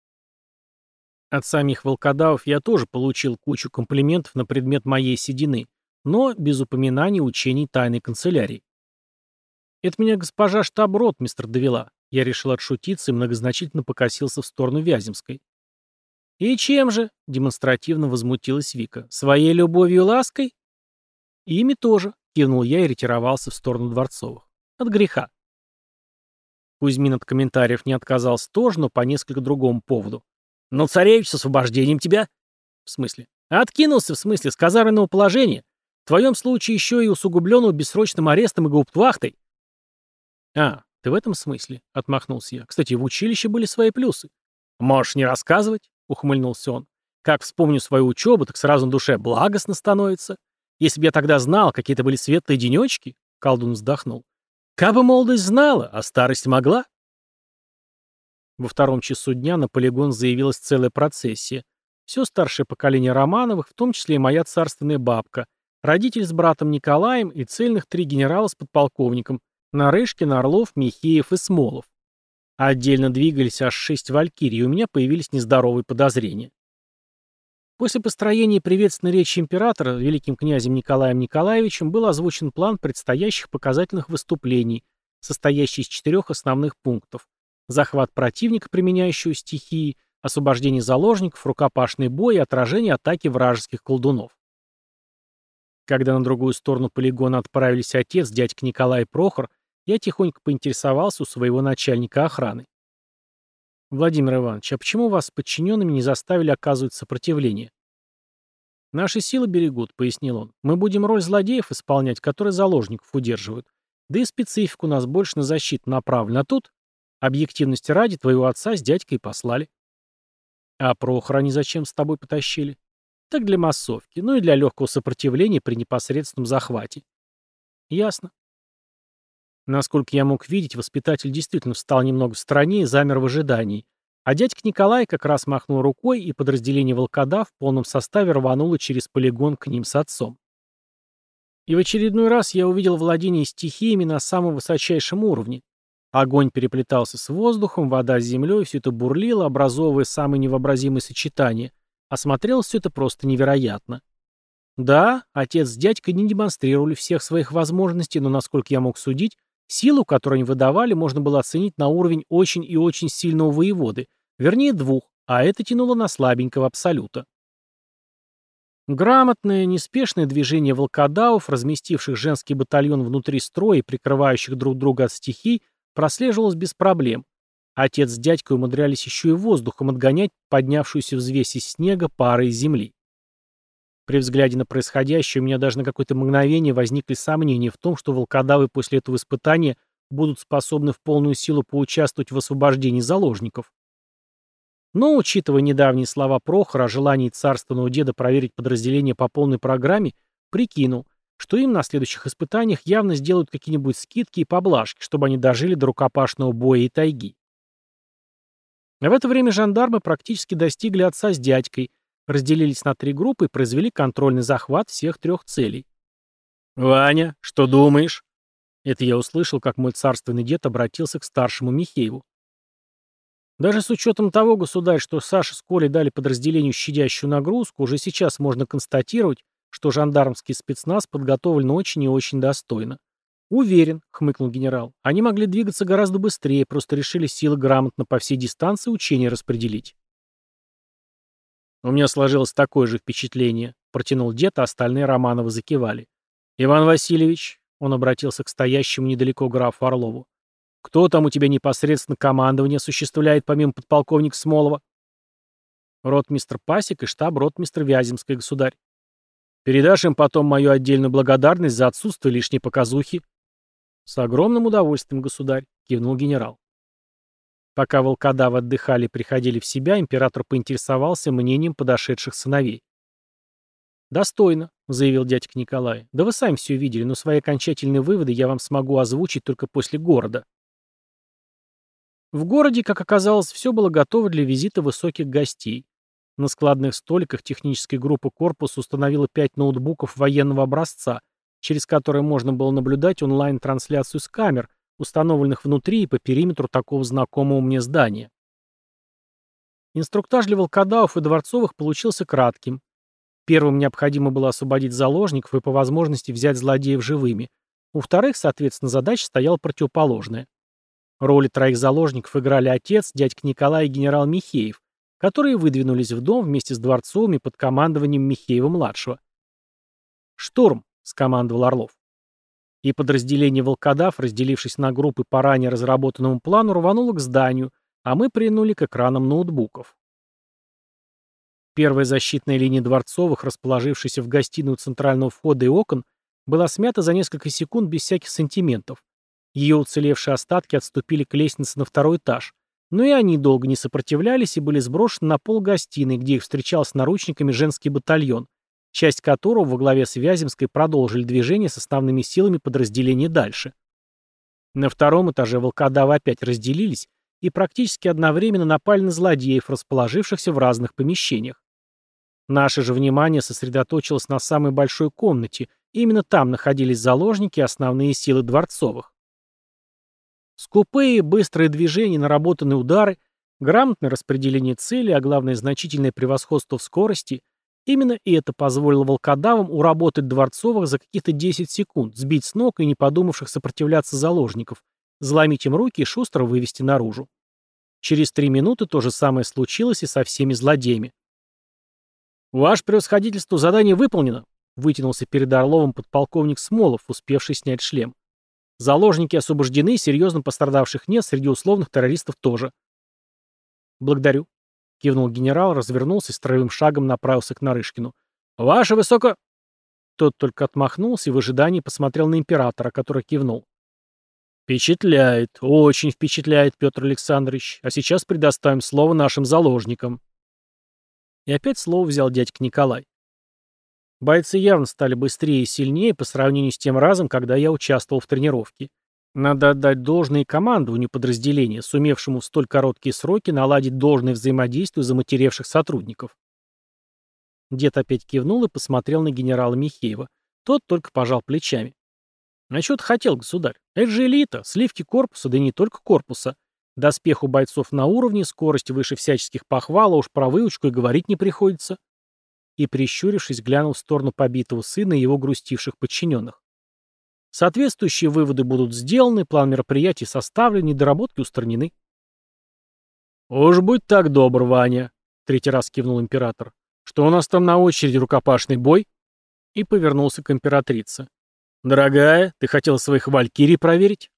От самих волкодавов я тоже получил кучу комплиментов на предмет моей седины, но без упоминания учений тайной канцелярии. Это меня госпожа штаб-рот, мистер довела. Я решил отшутиться и многозначительно покосился в сторону Вяземской. «И чем же?» — демонстративно возмутилась Вика. «Своей любовью и лаской?» «Ими тоже», — кивнул я и ретировался в сторону Дворцовых. «От греха». Кузьмин от комментариев не отказался тоже, но по несколько другому поводу. «Ну, царевич, с освобождением тебя!» «В смысле?» «Откинулся, в смысле, с казарменного положения. В твоем случае еще и усугубленного бессрочным арестом и гауптвахтой». «А, «Ты в этом смысле?» — отмахнулся я. «Кстати, в училище были свои плюсы». «Можешь не рассказывать?» — ухмыльнулся он. «Как вспомню свою учебу, так сразу на душе благостно становится. Если бы я тогда знал, какие это были светлые денечки...» — колдун вздохнул. «Кабы молодость знала, а старость могла...» Во втором часу дня на полигон заявилась целая процессия. Все старшее поколение Романовых, в том числе и моя царственная бабка, родитель с братом Николаем и цельных три генерала с подполковником, Нарышкин, Орлов, Михеев и Смолов. отдельно двигались аж шесть валькирий, и у меня появились нездоровые подозрения. После построения приветственной речи императора великим князем Николаем Николаевичем был озвучен план предстоящих показательных выступлений, состоящий из четырех основных пунктов. Захват противника, применяющего стихии, освобождение заложников, рукопашный бой и отражение атаки вражеских колдунов. Когда на другую сторону полигона отправились отец, дядька Николай и Прохор, я тихонько поинтересовался у своего начальника охраны. «Владимир Иванович, а почему вас с подчиненными не заставили оказывать сопротивление?» «Наши силы берегут», — пояснил он. «Мы будем роль злодеев исполнять, которые заложников удерживают. Да и специфику у нас больше на защиту направлена. А тут, объективности ради, твоего отца с дядькой послали». «А Прохора они зачем с тобой потащили?» «Так для массовки, ну и для легкого сопротивления при непосредственном захвате». «Ясно. Насколько я мог видеть, воспитатель действительно встал немного в стороне и замер в ожидании. А дядька Николай как раз махнул рукой, и подразделение волкодав в полном составе рвануло через полигон к ним с отцом. И в очередной раз я увидел владение стихиями на самом высочайшем уровне. Огонь переплетался с воздухом, вода с землей, все это бурлило, образовывая самые невообразимые сочетания. А смотрелось все это просто невероятно. Да, отец с дядькой не демонстрировали всех своих возможностей, но, насколько я мог судить, силу, которую они выдавали, можно было оценить на уровень очень и очень сильного воеводы, вернее двух, а это тянуло на слабенького абсолюта. Грамотное, неспешное движение волкодавов, разместивших женский батальон внутри строя и прикрывающих друг друга от стихий, прослеживалось без проблем. Отец с дядькой умудрялись еще и воздухом отгонять поднявшуюся взвесь из снега пары из земли. При взгляде на происходящее у меня даже на какое-то мгновение возникли сомнения в том, что волкодавы после этого испытания будут способны в полную силу поучаствовать в освобождении заложников. Но, учитывая недавние слова Прохора о желании царственного деда проверить подразделение по полной программе, прикинул, что им на следующих испытаниях явно сделают какие-нибудь скидки и поблажки, чтобы они дожили до рукопашного боя и тайги. А в это время жандармы практически достигли отца с дядькой, разделились на три группы и произвели контрольный захват всех трех целей. «Ваня, что думаешь?» Это я услышал, как мой царственный дед обратился к старшему Михееву. Даже с учетом того, государь, что Саша с Колей дали подразделению щадящую нагрузку, уже сейчас можно констатировать, что жандармский спецназ подготовлен очень и очень достойно. «Уверен», — хмыкнул генерал, — «они могли двигаться гораздо быстрее, просто решили силы грамотно по всей дистанции учения распределить». «У меня сложилось такое же впечатление», — протянул дед, а остальные Романовы закивали. «Иван Васильевич», — он обратился к стоящему недалеко графу Орлову, кто там у тебя непосредственно командование осуществляет, помимо подполковника Смолова? Ротмистр Пасек и штаб-ротмистр Вяземской, государь. Передашь им потом мою отдельную благодарность за отсутствие лишней показухи. С огромным удовольствием, государь, кивнул генерал. Пока волкодавы отдыхали и приходили в себя, император поинтересовался мнением подошедших сыновей. «Достойно», — заявил дядька Николай. «Да вы сами все видели, но свои окончательные выводы я вам смогу озвучить только после города». В городе, как оказалось, все было готово для визита высоких гостей. На складных столиках технической группы корпуса установила пять ноутбуков военного образца, через которые можно было наблюдать онлайн-трансляцию с камер, установленных внутри и по периметру такого знакомого мне здания. Инструктаж для волкодавов и дворцовых получился кратким. Первым необходимо было освободить заложников и по возможности взять злодеев живыми. У вторых, соответственно, задача стояла противоположная. Роли троих заложников играли отец, дядька Николай и генерал Михеев, которые выдвинулись в дом вместе с дворцовыми под командованием Михеева-младшего. «Штурм!» — скомандовал Орлов. И подразделение «Волкодав», разделившись на группы по ранее разработанному плану, рвануло к зданию, а мы принули к экранам ноутбуков. Первая защитная линия Дворцовых, расположившаяся в гостиную центрального входа и окон, была смята за несколько секунд без всяких сантиментов, ее уцелевшие остатки отступили к лестнице на второй этаж, но и они долго не сопротивлялись и были сброшены на пол гостиной, где их встречал с наручниками женский батальон, часть которого во главе с Вяземской продолжили движение с основными силами подразделения дальше. На втором этаже волкодавы опять разделились и практически одновременно напали на злодеев, расположившихся в разных помещениях. Наше же внимание сосредоточилось на самой большой комнате, именно там находились заложники и основные силы дворцовых. Скупые, быстрые движения, наработанные удары, грамотное распределение цели, а главное значительное превосходство в скорости – именно это позволило волкодавам уработать Дворцовых за каких-то 10 секунд, сбить с ног и не подумавших сопротивляться заложников, заломить им руки и шустро вывести наружу. Через три минуты то же самое случилось и со всеми злодеями. «Ваше превосходительство, задание выполнено», — вытянулся перед Орловым подполковник Смолов, успевший снять шлем. Заложники освобождены, серьезно пострадавших нет, среди условных террористов тоже. Благодарю. Кивнул генерал, развернулся и строевым шагом направился к Нарышкину. «Ваше высоко...» Тот только отмахнулся и в ожидании посмотрел на императора, который кивнул. «Впечатляет, очень впечатляет, Петр Александрович. А сейчас предоставим слово нашим заложникам». И опять слово взял дядька Николай. Бойцы явно стали быстрее и сильнее по сравнению с тем разом, когда я участвовал в тренировке. Надо отдать должное командованию подразделения, сумевшему в столь короткие сроки наладить должное взаимодействие заматеревших сотрудников. Дед опять кивнул и посмотрел на генерала Михеева. Тот только пожал плечами. А что ты хотел, государь? Это же элита, сливки корпуса, да и не только корпуса. Доспех у бойцов на уровне, скорость выше всяческих похвал, а уж про выучку и говорить не приходится. И, прищурившись, глянул в сторону побитого сына и его грустивших подчиненных. Соответствующие выводы будут сделаны, план мероприятий составлен, недоработки устранены. «Уж будь так добр, Ваня», — третий раз кивнул император. «Что у нас там на очереди, рукопашный бой?» И повернулся к императрице. «Дорогая, ты хотела своих валькирий проверить?»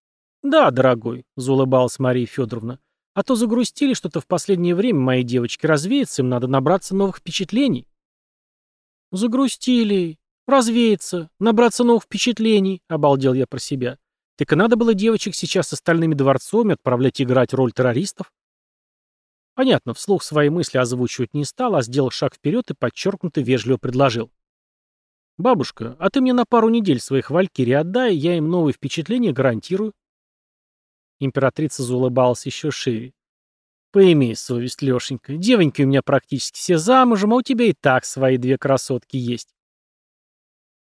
«Да, дорогой», — заулыбалась Мария Федоровна. «А то загрустили что-то в последнее время мои девочки. Развеяться им надо набраться новых впечатлений». «Загрустили. Развеяться. Набраться новых впечатлений», — обалдел я про себя. «Так и надо было девочек сейчас с остальными дворцами отправлять играть роль террористов?» Понятно, вслух свои мысли озвучивать не стал, а сделал шаг вперед и подчеркнуто вежливо предложил. «Бабушка, а ты мне на пару недель своих валькирий отдай, я им новые впечатления гарантирую». Императрица заулыбалась еще шире. «Поимей совесть, Лешенька. Девоньки у меня практически все замужем, а у тебя и так свои две красотки есть».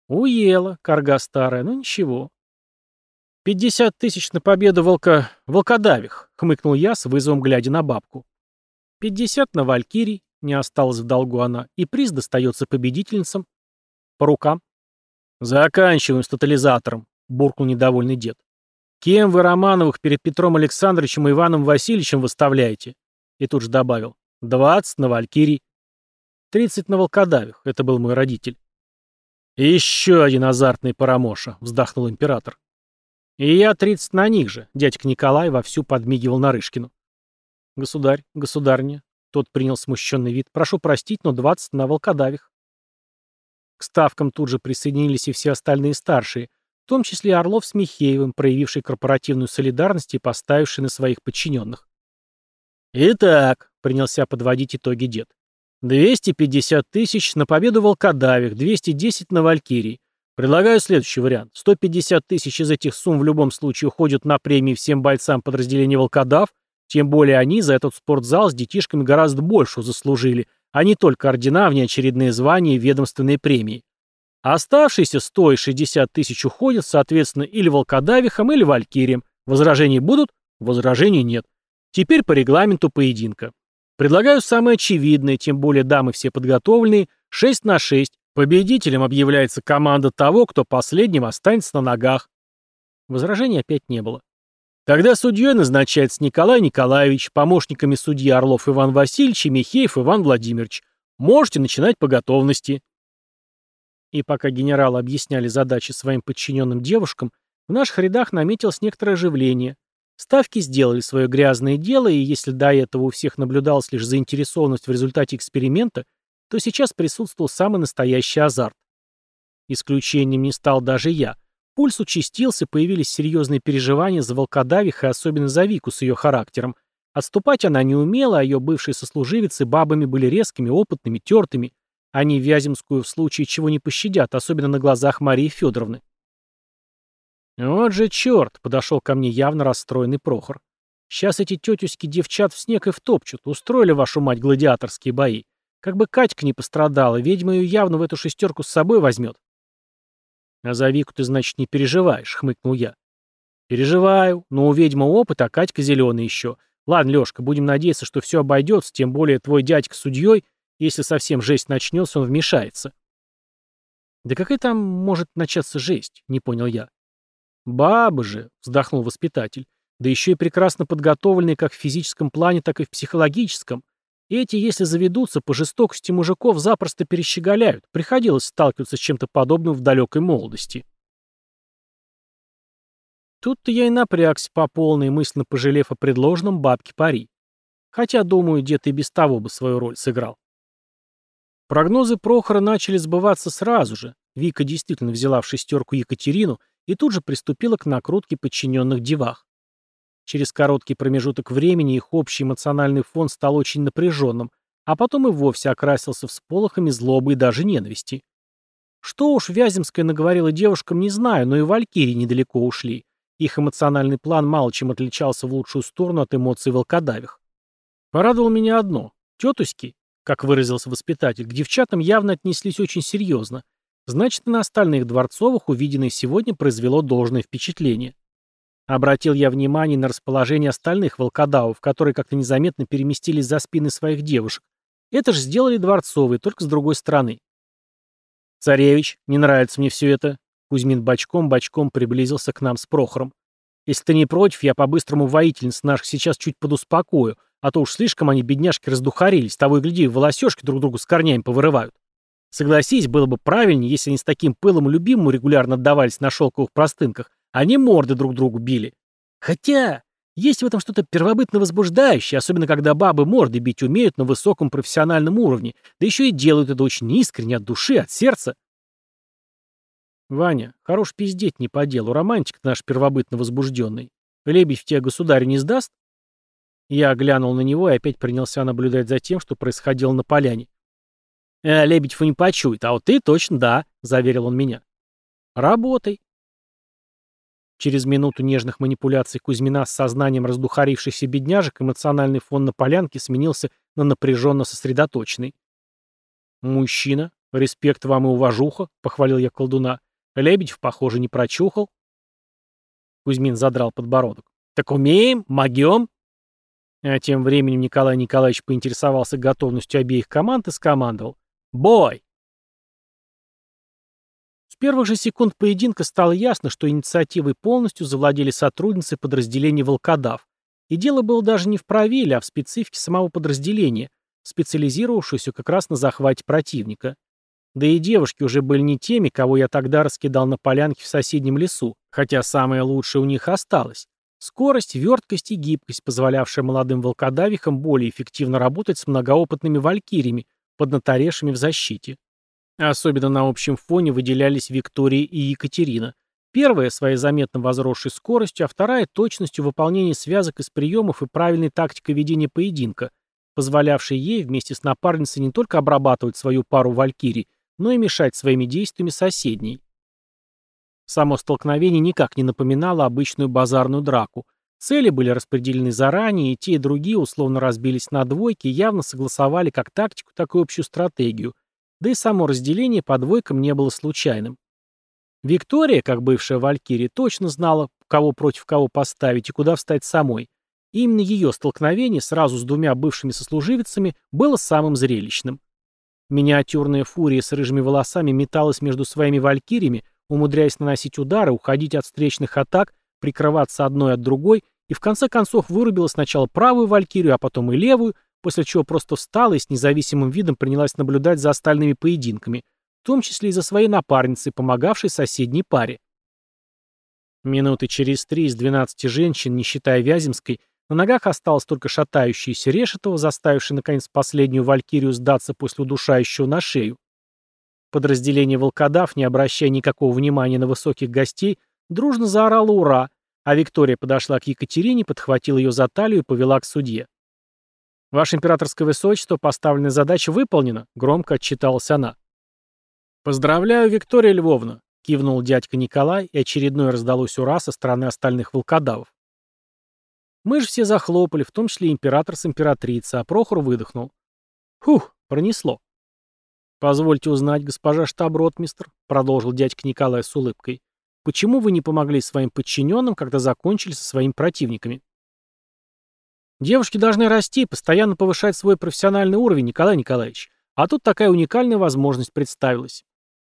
«Уела, корга старая, ну ничего». «Пятьдесят тысяч на победу волка... волкодавих», — хмыкнул я с вызовом, глядя на бабку. «Пятьдесят на валькирий», — не осталось в долгу она, — «и приз достается победительницам». По рукам. Заканчиваем с тотализатором, буркнул недовольный дед. Кем вы Романовых перед Петром Александровичем и Иваном Васильевичем выставляете? И тут же добавил. Двадцать на Валькирий. Тридцать на Волкодавих. Это был мой родитель. еще один азартный парамоша, вздохнул император. И я тридцать на них же, дядька Николай вовсю подмигивал Нарышкину. Государь, государня, тот принял смущенный вид. Прошу простить, но двадцать на Волкодавих. К ставкам тут же присоединились и все остальные старшие, в том числе Орлов с Михеевым, проявивший корпоративную солидарность и поставивший на своих подчиненных. «Итак», — принялся подводить итоги дед, — «250 тысяч на победу волкодавих, 210 на Валькирии. Предлагаю следующий вариант. 150 тысяч из этих сумм в любом случае уходят на премии всем бойцам подразделения «Волкодав», тем более они за этот спортзал с детишками гораздо больше заслужили, а не только ордена, внеочередные звания и ведомственные премии. А оставшиеся 100 и 60 тысяч уходят, соответственно, или волкодавихам, или валькириям. Возражений будут? Возражений нет. Теперь по регламенту поединка. Предлагаю самое очевидное, тем более дамы все подготовленные, 6 на 6. Победителем объявляется команда того, кто последним останется на ногах. Возражений опять не было. Тогда судьей назначается Николай Николаевич, помощниками судьи Орлов Иван Васильевич и Михеев Иван Владимирович. Можете начинать по готовности. И пока генералы объясняли задачи своим подчиненным девушкам, в наших рядах наметилось некоторое оживление. Ставки сделали свое грязное дело, и если до этого у всех наблюдалась лишь заинтересованность в результате эксперимента, то сейчас присутствовал самый настоящий азарт. Исключением не стал даже я, Пульс участился, появились серьезные переживания за волкодавих и особенно за Вику с ее характером. Отступать она не умела, а ее бывшие сослуживицы бабами были резкими, опытными, тертыми. Они Вяземскую в случае чего не пощадят, особенно на глазах Марии Федоровны. «Вот же черт!» — подошел ко мне явно расстроенный Прохор. «Сейчас эти тетюськи девчат в снег и втопчут. Устроили вашу мать гладиаторские бои. Как бы Катька не пострадала, ведьма ее явно в эту шестерку с собой возьмет». «А за Вику ты, значит, не переживаешь», — хмыкнул я. «Переживаю, но у ведьмы опыт, а Катька зеленый еще. Ладно, Лешка, будем надеяться, что все обойдется, тем более твой дядька судьей, если совсем жесть начнется, он вмешается». «Да какая там может начаться жесть?» — не понял я. «Бабы же», — вздохнул воспитатель, «да еще и прекрасно подготовленные как в физическом плане, так и в психологическом. Эти, если заведутся, по жестокости мужиков запросто перещеголяют. Приходилось сталкиваться с чем-то подобным в далекой молодости. Тут-то я и напрягся по полной, мысленно пожалев о предложенном бабке пари. Хотя, думаю, дед и без того бы свою роль сыграл. Прогнозы Прохора начали сбываться сразу же. Вика действительно взяла в шестерку Екатерину и тут же приступила к накрутке подчиненных девах. Через короткий промежуток времени их общий эмоциональный фон стал очень напряженным, а потом и вовсе окрасился всполохами злобы и даже ненависти. Что уж Вяземская наговорила девушкам, не знаю, но и валькирии недалеко ушли. Их эмоциональный план мало чем отличался в лучшую сторону от эмоций волкодавих. Порадовало меня одно. Тетуськи, как выразился воспитатель, к девчатам явно отнеслись очень серьезно. Значит, и на остальных дворцовых увиденное сегодня произвело должное впечатление. Обратил я внимание на расположение остальных волкодавов, которые как-то незаметно переместились за спины своих девушек. Это же сделали дворцовые, только с другой стороны. «Царевич, не нравится мне все это». Кузьмин бочком-бочком приблизился к нам с Прохором. «Если ты не против, я по-быстрому воительниц наших сейчас чуть подуспокою, а то уж слишком они, бедняжки, раздухарились, того и гляди, волосешки друг другу с корнями повырывают. Согласись, было бы правильнее, если они с таким пылом любимому регулярно отдавались на шелковых простынках, они морды друг другу били. Хотя, есть в этом что-то первобытно возбуждающее, особенно когда бабы морды бить умеют на высоком профессиональном уровне, да еще и делают это очень искренне, от души, от сердца. Ваня, хорош пиздеть не по делу, романтик наш первобытно возбужденный. Лебедь тебя государю не сдаст? Я глянул на него и опять принялся наблюдать за тем, что происходило на поляне. «Э, Лебедев не почует, а вот ты точно да», — заверил он меня. «Работай», Через минуту нежных манипуляций Кузьмина с сознанием раздухарившихся бедняжек эмоциональный фон на полянке сменился на напряженно сосредоточенный. «Мужчина, респект вам и уважуха», — похвалил я колдуна. Лебедев, похоже, не прочухал. Кузьмин задрал подбородок. «Так умеем? Могем?» А тем временем Николай Николаевич поинтересовался готовностью обеих команд и скомандовал. «Бой!» первых же секунд поединка стало ясно, что инициативой полностью завладели сотрудницы подразделения «Волкодав». И дело было даже не в правиле, а в специфике самого подразделения, специализировавшегося как раз на захвате противника. Да и девушки уже были не теми, кого я тогда раскидал на полянке в соседнем лесу, хотя самое лучшее у них осталось. Скорость, верткость и гибкость, позволявшая молодым волкодавихам более эффективно работать с многоопытными валькириями, поднаторевшими в защите. Особенно на общем фоне выделялись Виктория и Екатерина. Первая своей заметно возросшей скоростью, а вторая точностью выполнения связок из приемов и правильной тактикой ведения поединка, позволявшей ей вместе с напарницей не только обрабатывать свою пару валькирий, но и мешать своими действиями соседней. Само столкновение никак не напоминало обычную базарную драку. Цели были распределены заранее, и те, и другие условно разбились на двойки и явно согласовали как тактику, так и общую стратегию, да и само разделение по двойкам не было случайным. Виктория, как бывшая Валькирия, точно знала, кого против кого поставить и куда встать самой. И именно ее столкновение сразу с двумя бывшими сослуживицами было самым зрелищным. Миниатюрная фурия с рыжими волосами металась между своими валькириями, умудряясь наносить удары, уходить от встречных атак, прикрываться одной от другой, и в конце концов вырубила сначала правую валькирию, а потом и левую, после чего просто встала и с независимым видом принялась наблюдать за остальными поединками, в том числе и за своей напарницей, помогавшей соседней паре. Минуты через три из двенадцати женщин, не считая Вяземской, на ногах осталось только шатающаяся Решетова, заставившая, наконец, последнюю валькирию сдаться после удушающего на шею. Подразделение волкодав, не обращая никакого внимания на высоких гостей, дружно заорало «Ура!», а Виктория подошла к Екатерине, подхватила ее за талию и повела к судье. «Ваше императорское высочество, поставленная задача выполнена», — громко отчиталась она. «Поздравляю, Виктория Львовна», — кивнул дядька Николай, и очередной раздалось ура со стороны остальных волкодавов. Мы же все захлопали, в том числе император с императрицей, а Прохор выдохнул. «Фух, пронесло». «Позвольте узнать, госпожа штаб-ротмистр», — продолжил дядька Николай с улыбкой, «почему вы не помогли своим подчиненным, когда закончили со своими противниками?» Девушки должны расти, постоянно повышать свой профессиональный уровень, Николай Николаевич. А тут такая уникальная возможность представилась.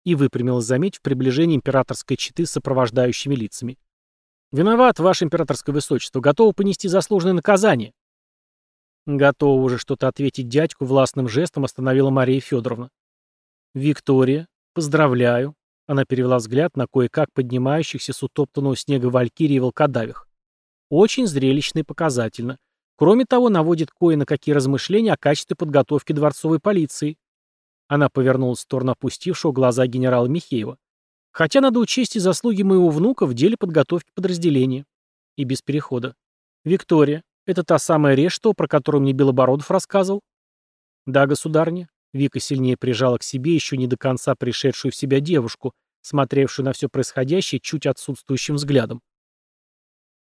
И выпрямилась, заметив приближение императорской четы с сопровождающими лицами. «Виноват, ваше императорское высочество, готово понести заслуженное наказание». Готова уже что-то ответить дядьку, властным жестом остановила Мария Федоровна. «Виктория, поздравляю», — она перевела взгляд на кое-как поднимающихся с утоптанного снега валькирии и волкодавих. «Очень зрелищно и показательно. Кроме того, наводит кое на какие размышления о качестве подготовки дворцовой полиции. Она повернулась в сторону опустившего глаза генерала Михеева. Хотя надо учесть и заслуги моего внука в деле подготовки подразделения. И без перехода. Виктория, это та самая Рештова, про которую мне Белобородов рассказывал? Да, государня. Вика сильнее прижала к себе еще не до конца пришедшую в себя девушку, смотревшую на все происходящее чуть отсутствующим взглядом.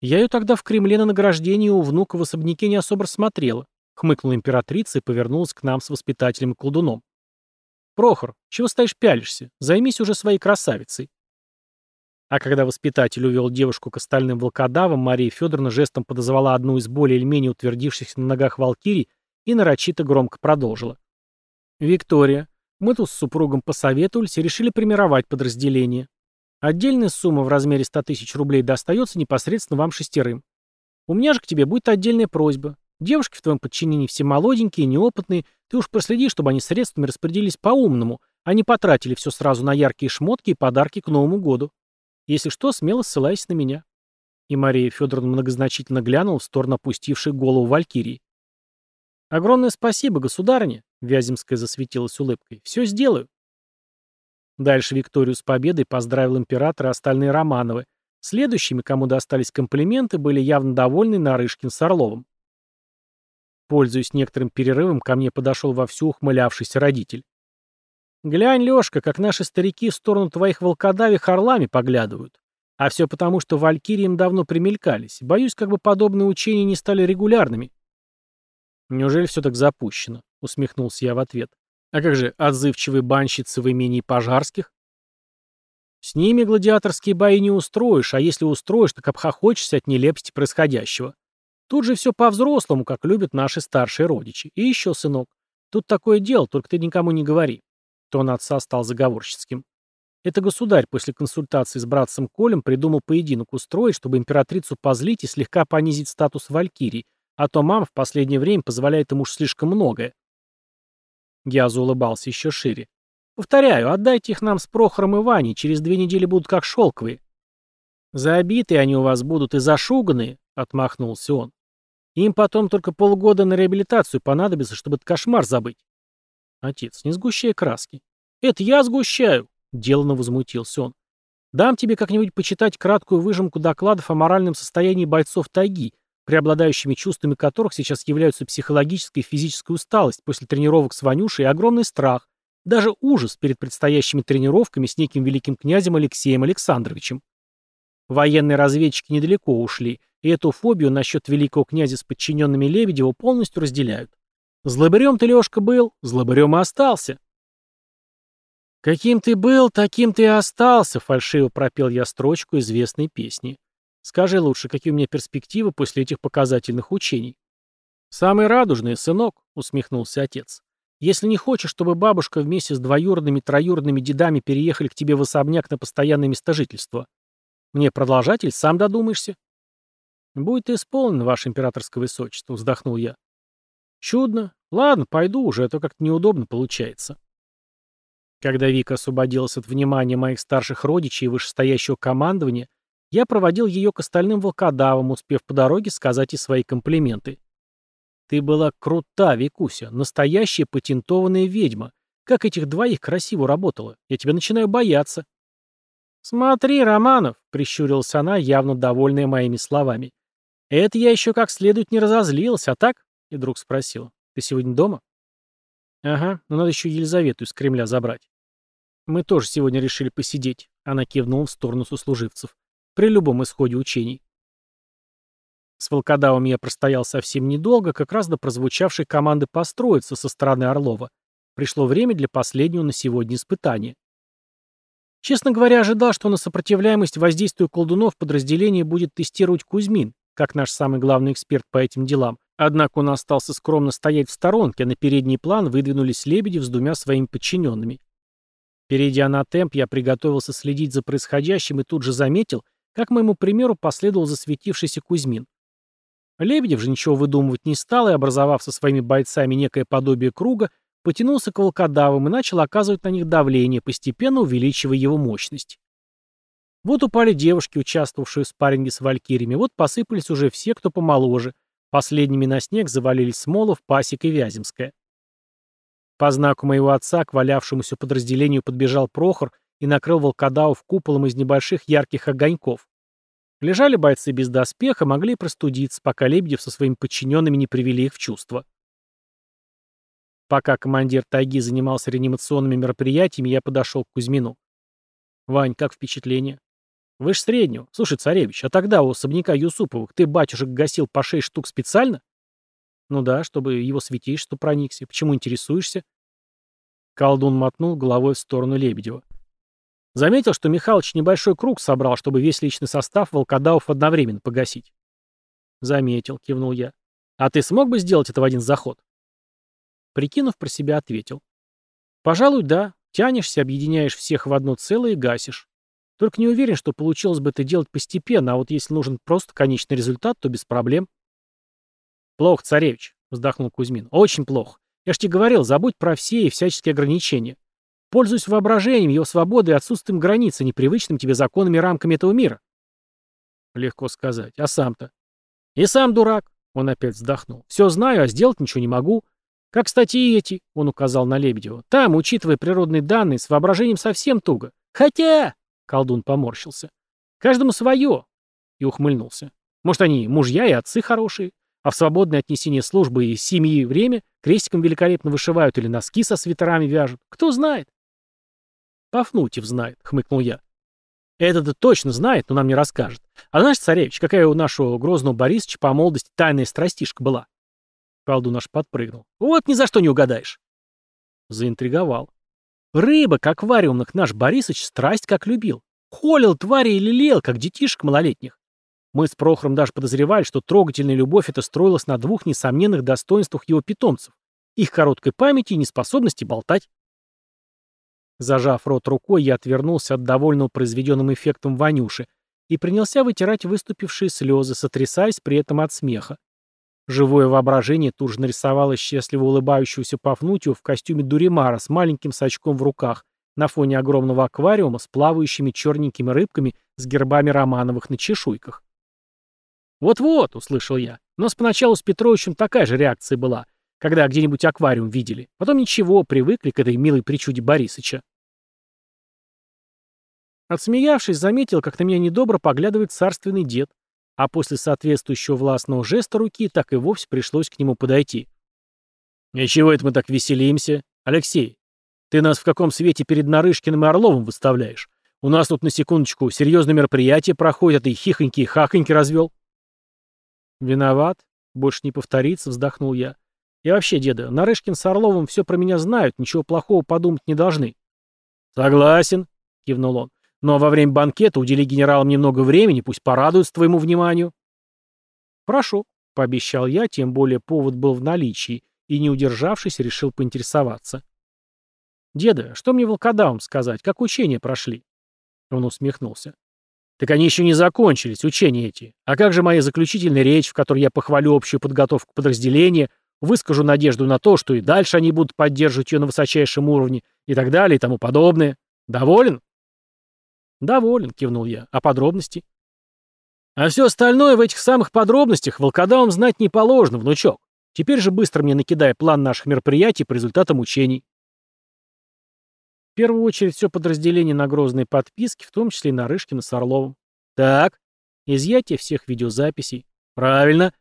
Я ее тогда в Кремле на награждении у внука в особняке не особо рассмотрела, хмыкнула императрица и повернулась к нам с воспитателем и колдуном. Прохор, чего стоишь пялишься? Займись уже своей красавицей. А когда воспитатель увел девушку к остальным волкодавам, Мария Федоровна жестом подозвала одну из более или менее утвердившихся на ногах валькирий и нарочито громко продолжила. «Виктория, мы тут с супругом посоветовались и решили примировать подразделение. Отдельная сумма в размере 100 тысяч рублей достается непосредственно вам шестерым. У меня же к тебе будет отдельная просьба. Девушки в твоем подчинении все молоденькие, неопытные. Ты уж проследи, чтобы они средствами распределились по-умному, а не потратили все сразу на яркие шмотки и подарки к Новому году. Если что, смело ссылайся на меня». И Мария Федоровна многозначительно глянула в сторону опустившей голову Валькирии. «Огромное спасибо, государыня!» — Вяземская засветилась улыбкой. «Все сделаю». Дальше Викторию с победой поздравил император и остальные Романовы. Следующими, кому достались комплименты, были явно довольны Нарышкин с Орловым. Пользуясь некоторым перерывом, ко мне подошел вовсю ухмылявшийся родитель. «Глянь, Лёшка, как наши старики в сторону твоих волкодавих орлами поглядывают. А все потому, что валькирии им давно примелькались. Боюсь, как бы подобные учения не стали регулярными». «Неужели все так запущено?» — усмехнулся я в ответ. «А как же отзывчивые банщицы в имении пожарских?» «С ними гладиаторские бои не устроишь, а если устроишь, так обхохочешься от нелепости происходящего. Тут же все по-взрослому, как любят наши старшие родичи. И еще, сынок, тут такое дело, только ты никому не говори. Тон отца стал заговорщицким. Это государь после консультации с братцем Колем придумал поединок устроить, чтобы императрицу позлить и слегка понизить статус Валькирии, а то мам в последнее время позволяет ему уж слишком многое. Я заулыбался еще шире. Повторяю, отдайте их нам с Прохором и Ваней, через две недели будут как шелковые. Забитые они у вас будут и зашуганные, отмахнулся он. Им потом только полгода на реабилитацию понадобится, чтобы этот кошмар забыть. Отец, не сгущай краски. Это я сгущаю, деланно возмутился он. Дам тебе как-нибудь почитать краткую выжимку докладов о моральном состоянии бойцов тайги, преобладающими чувствами которых сейчас являются психологическая и физическая усталость после тренировок с Ванюшей и огромный страх, даже ужас перед предстоящими тренировками с неким великим князем Алексеем Александровичем. Военные разведчики недалеко ушли, и эту фобию насчет великого князя с подчиненными Лебедева полностью разделяют. Злобырем ты, Лешка, был, злобырем и остался. «Каким ты был, таким ты и остался», — фальшиво пропел я строчку известной песни. «Скажи лучше, какие у меня перспективы после этих показательных учений?» «Самые радужные, сынок», — усмехнулся отец. «Если не хочешь, чтобы бабушка вместе с двоюродными троюродными дедами переехали к тебе в особняк на постоянное место жительства, мне продолжатель, сам додумаешься». «Будет исполнен, ваше императорское высочество», — вздохнул я. «Чудно. Ладно, пойду уже, а то как-то неудобно получается». Когда Вика освободилась от внимания моих старших родичей и вышестоящего командования, я проводил ее к остальным волкодавам, успев по дороге сказать и свои комплименты. «Ты была крута, Викуся, настоящая патентованная ведьма. Как этих двоих красиво работала. Я тебя начинаю бояться». «Смотри, Романов», — прищурилась она, явно довольная моими словами. «Это я еще как следует не разозлилась, а так?» — и вдруг спросила. «Ты сегодня дома?» «Ага, но надо еще Елизавету из Кремля забрать». «Мы тоже сегодня решили посидеть», — она кивнула в сторону сослуживцев. «При любом исходе учений». С волкодавом я простоял совсем недолго, как раз до прозвучавшей команды построиться со стороны Орлова. Пришло время для последнего на сегодня испытания. Честно говоря, ожидал, что на сопротивляемость воздействию колдунов подразделение будет тестировать Кузьмин, как наш самый главный эксперт по этим делам. Однако он остался скромно стоять в сторонке, а на передний план выдвинулись Лебедев с двумя своими подчиненными. Перейдя на темп, я приготовился следить за происходящим и тут же заметил, как моему примеру последовал засветившийся Кузьмин. Лебедев же ничего выдумывать не стал и, образовав со своими бойцами некое подобие круга, потянулся к волкодавам и начал оказывать на них давление, постепенно увеличивая его мощность. Вот упали девушки, участвовавшие в спарринге с валькириями, вот посыпались уже все, кто помоложе. Последними на снег завалились Смолов, Пасик и Вяземская. По знаку моего отца к валявшемуся подразделению подбежал Прохор и накрыл волкодавов куполом из небольших ярких огоньков. Лежали бойцы без доспеха, могли простудиться, пока Лебедев со своими подчиненными не привели их в чувство. Пока командир тайги занимался реанимационными мероприятиями, я подошел к Кузьмину. «Вань, как впечатление?» «Выше среднего. Слушай, царевич, а тогда у особняка Юсуповых ты батюшек гасил по шесть штук специально?» «Ну да, чтобы его святейшество проникся. Почему интересуешься?» Колдун мотнул головой в сторону Лебедева. Заметил, что Михалыч небольшой круг собрал, чтобы весь личный состав волкодавов одновременно погасить. Заметил, кивнул я. А ты смог бы сделать это в один заход? Прикинув про себя, ответил. Пожалуй, да. Тянешься, объединяешь всех в одно целое и гасишь. Только не уверен, что получилось бы это делать постепенно, а вот если нужен просто конечный результат, то без проблем. Плохо, царевич, вздохнул Кузьмин. Очень плохо. Я ж тебе говорил, забудь про все и всяческие ограничения. Пользуйся воображением, его свободой и отсутствием границ, непривычным тебе законами и рамками этого мира. Легко сказать. А сам-то? И сам дурак. Он опять вздохнул. Все знаю, а сделать ничего не могу. Как, кстати, и эти, он указал на Лебедева. Там, учитывая природные данные, с воображением совсем туго. Хотя, колдун поморщился, каждому свое. И ухмыльнулся. Может, они мужья и отцы хорошие, а в свободное отнесение службы и семьи время крестиком великолепно вышивают или носки со свитерами вяжут. Кто знает? Пафнутьев знает, хмыкнул я. Это-то точно знает, но нам не расскажет. А знаешь, царевич, какая у нашего грозного Борисовича по молодости тайная страстишка была? Колдун наш подпрыгнул. Вот ни за что не угадаешь. Заинтриговал. Рыба, как аквариумных, наш Борисович страсть как любил. Холил твари и лелеял, как детишек малолетних. Мы с Прохором даже подозревали, что трогательная любовь это строилась на двух несомненных достоинствах его питомцев. Их короткой памяти и неспособности болтать. Зажав рот рукой, я отвернулся от довольного произведенным эффектом Ванюши и принялся вытирать выступившие слезы, сотрясаясь при этом от смеха. Живое воображение тут же нарисовало счастливо улыбающегося Пафнутию в костюме Дуримара с маленьким сачком в руках на фоне огромного аквариума с плавающими черненькими рыбками с гербами Романовых на чешуйках. «Вот-вот», — услышал я, — «но поначалу с Петровичем такая же реакция была — когда где-нибудь аквариум видели. Потом ничего, привыкли к этой милой причуде Борисыча. Отсмеявшись, заметил, как на меня недобро поглядывает царственный дед, а после соответствующего властного жеста руки так и вовсе пришлось к нему подойти. «И чего это мы так веселимся? Алексей, ты нас в каком свете перед Нарышкиным и Орловым выставляешь? У нас тут, на секундочку, серьезное мероприятие проходит, а ты хихоньки и хахоньки развел». «Виноват. Больше не повторится», — вздохнул я. И вообще, деда, Нарышкин с Орловым все про меня знают, ничего плохого подумать не должны. Согласен, кивнул он. Но во время банкета удели генералам немного времени, пусть порадуются твоему вниманию. Прошу, пообещал я, тем более повод был в наличии, и, не удержавшись, решил поинтересоваться. «Деда, что мне волкодавам сказать? Как учения прошли?» Он усмехнулся. «Так они еще не закончились, учения эти. А как же моя заключительная речь, в которой я похвалю общую подготовку подразделения, Выскажу надежду на то, что и дальше они будут поддерживать ее на высочайшем уровне и так далее и тому подобное. Доволен? Доволен, кивнул я. А подробности? А все остальное в этих самых подробностях волкодавам знать не положено, внучок. Теперь же быстро мне накидай план наших мероприятий по результатам учений. В первую очередь все подразделение на грозные подписки, в том числе и на Рышкина с Орловым. Так, изъятие всех видеозаписей. Правильно.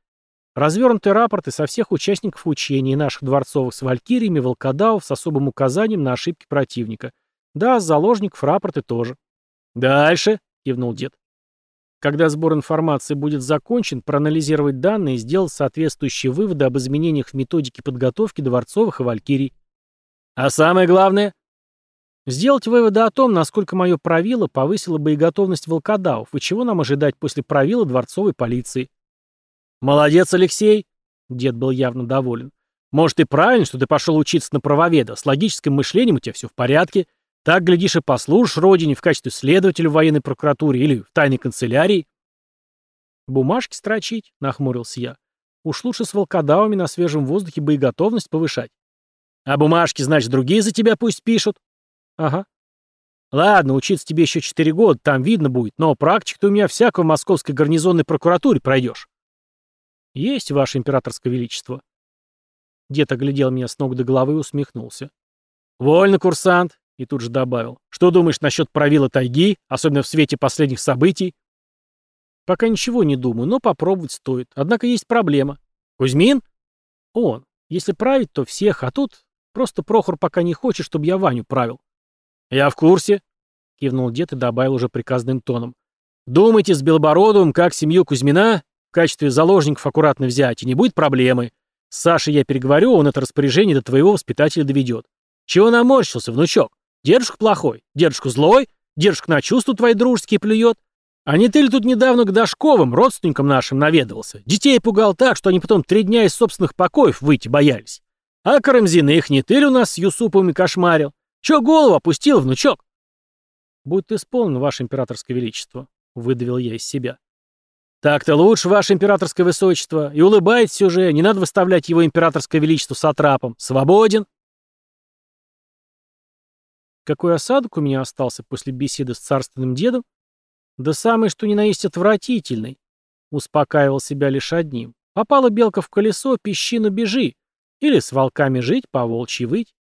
Развернуты рапорты со всех участников учений наших дворцовых с валькириями, волкодавов с особым указанием на ошибки противника. Да, с заложников рапорты тоже. Дальше, кивнул дед. Когда сбор информации будет закончен, проанализировать данные и сделать соответствующие выводы об изменениях в методике подготовки дворцовых и валькирий. А самое главное? Сделать выводы о том, насколько мое правило повысило боеготовность волкодавов и чего нам ожидать после правила дворцовой полиции. «Молодец, Алексей!» Дед был явно доволен. «Может, и правильно, что ты пошел учиться на правоведа. С логическим мышлением у тебя все в порядке. Так, глядишь, и послужишь родине в качестве следователя в военной прокуратуре или в тайной канцелярии». «Бумажки строчить?» — нахмурился я. «Уж лучше с волкодавами на свежем воздухе боеготовность повышать». «А бумажки, значит, другие за тебя пусть пишут?» «Ага». «Ладно, учиться тебе еще четыре года, там видно будет, но практик ты у меня всякого в московской гарнизонной прокуратуре пройдешь». «Есть, ваше императорское величество». Дед оглядел меня с ног до головы и усмехнулся. «Вольно, курсант!» И тут же добавил. «Что думаешь насчет правила тайги, особенно в свете последних событий?» «Пока ничего не думаю, но попробовать стоит. Однако есть проблема. Кузьмин?» «Он. Если править, то всех, а тут просто Прохор пока не хочет, чтобы я Ваню правил». «Я в курсе», — кивнул дед и добавил уже приказным тоном. «Думайте с Белобородовым, как семью Кузьмина, в качестве заложников аккуратно взять, и не будет проблемы. С Сашей я переговорю, он это распоряжение до твоего воспитателя доведет. Чего наморщился, внучок? Дедушка плохой, дедушка злой, дедушка на чувства твои дружеские плюет. А не ты ли тут недавно к Дашковым, родственникам нашим, наведывался? Детей пугал так, что они потом три дня из собственных покоев выйти боялись. А Карамзины их не ты ли у нас с Юсуповыми кошмарил? Че голову опустил, внучок? Будет исполнен, ваше императорское величество, выдавил я из себя. Так-то лучше, ваше императорское высочество, и улыбайтесь уже, не надо выставлять его императорское величество с атрапом. Свободен. Какой осадок у меня остался после беседы с царственным дедом? Да самый, что ни на есть отвратительный. Успокаивал себя лишь одним. Попала белка в колесо, песчину бежи. Или с волками жить, по волчьи выть.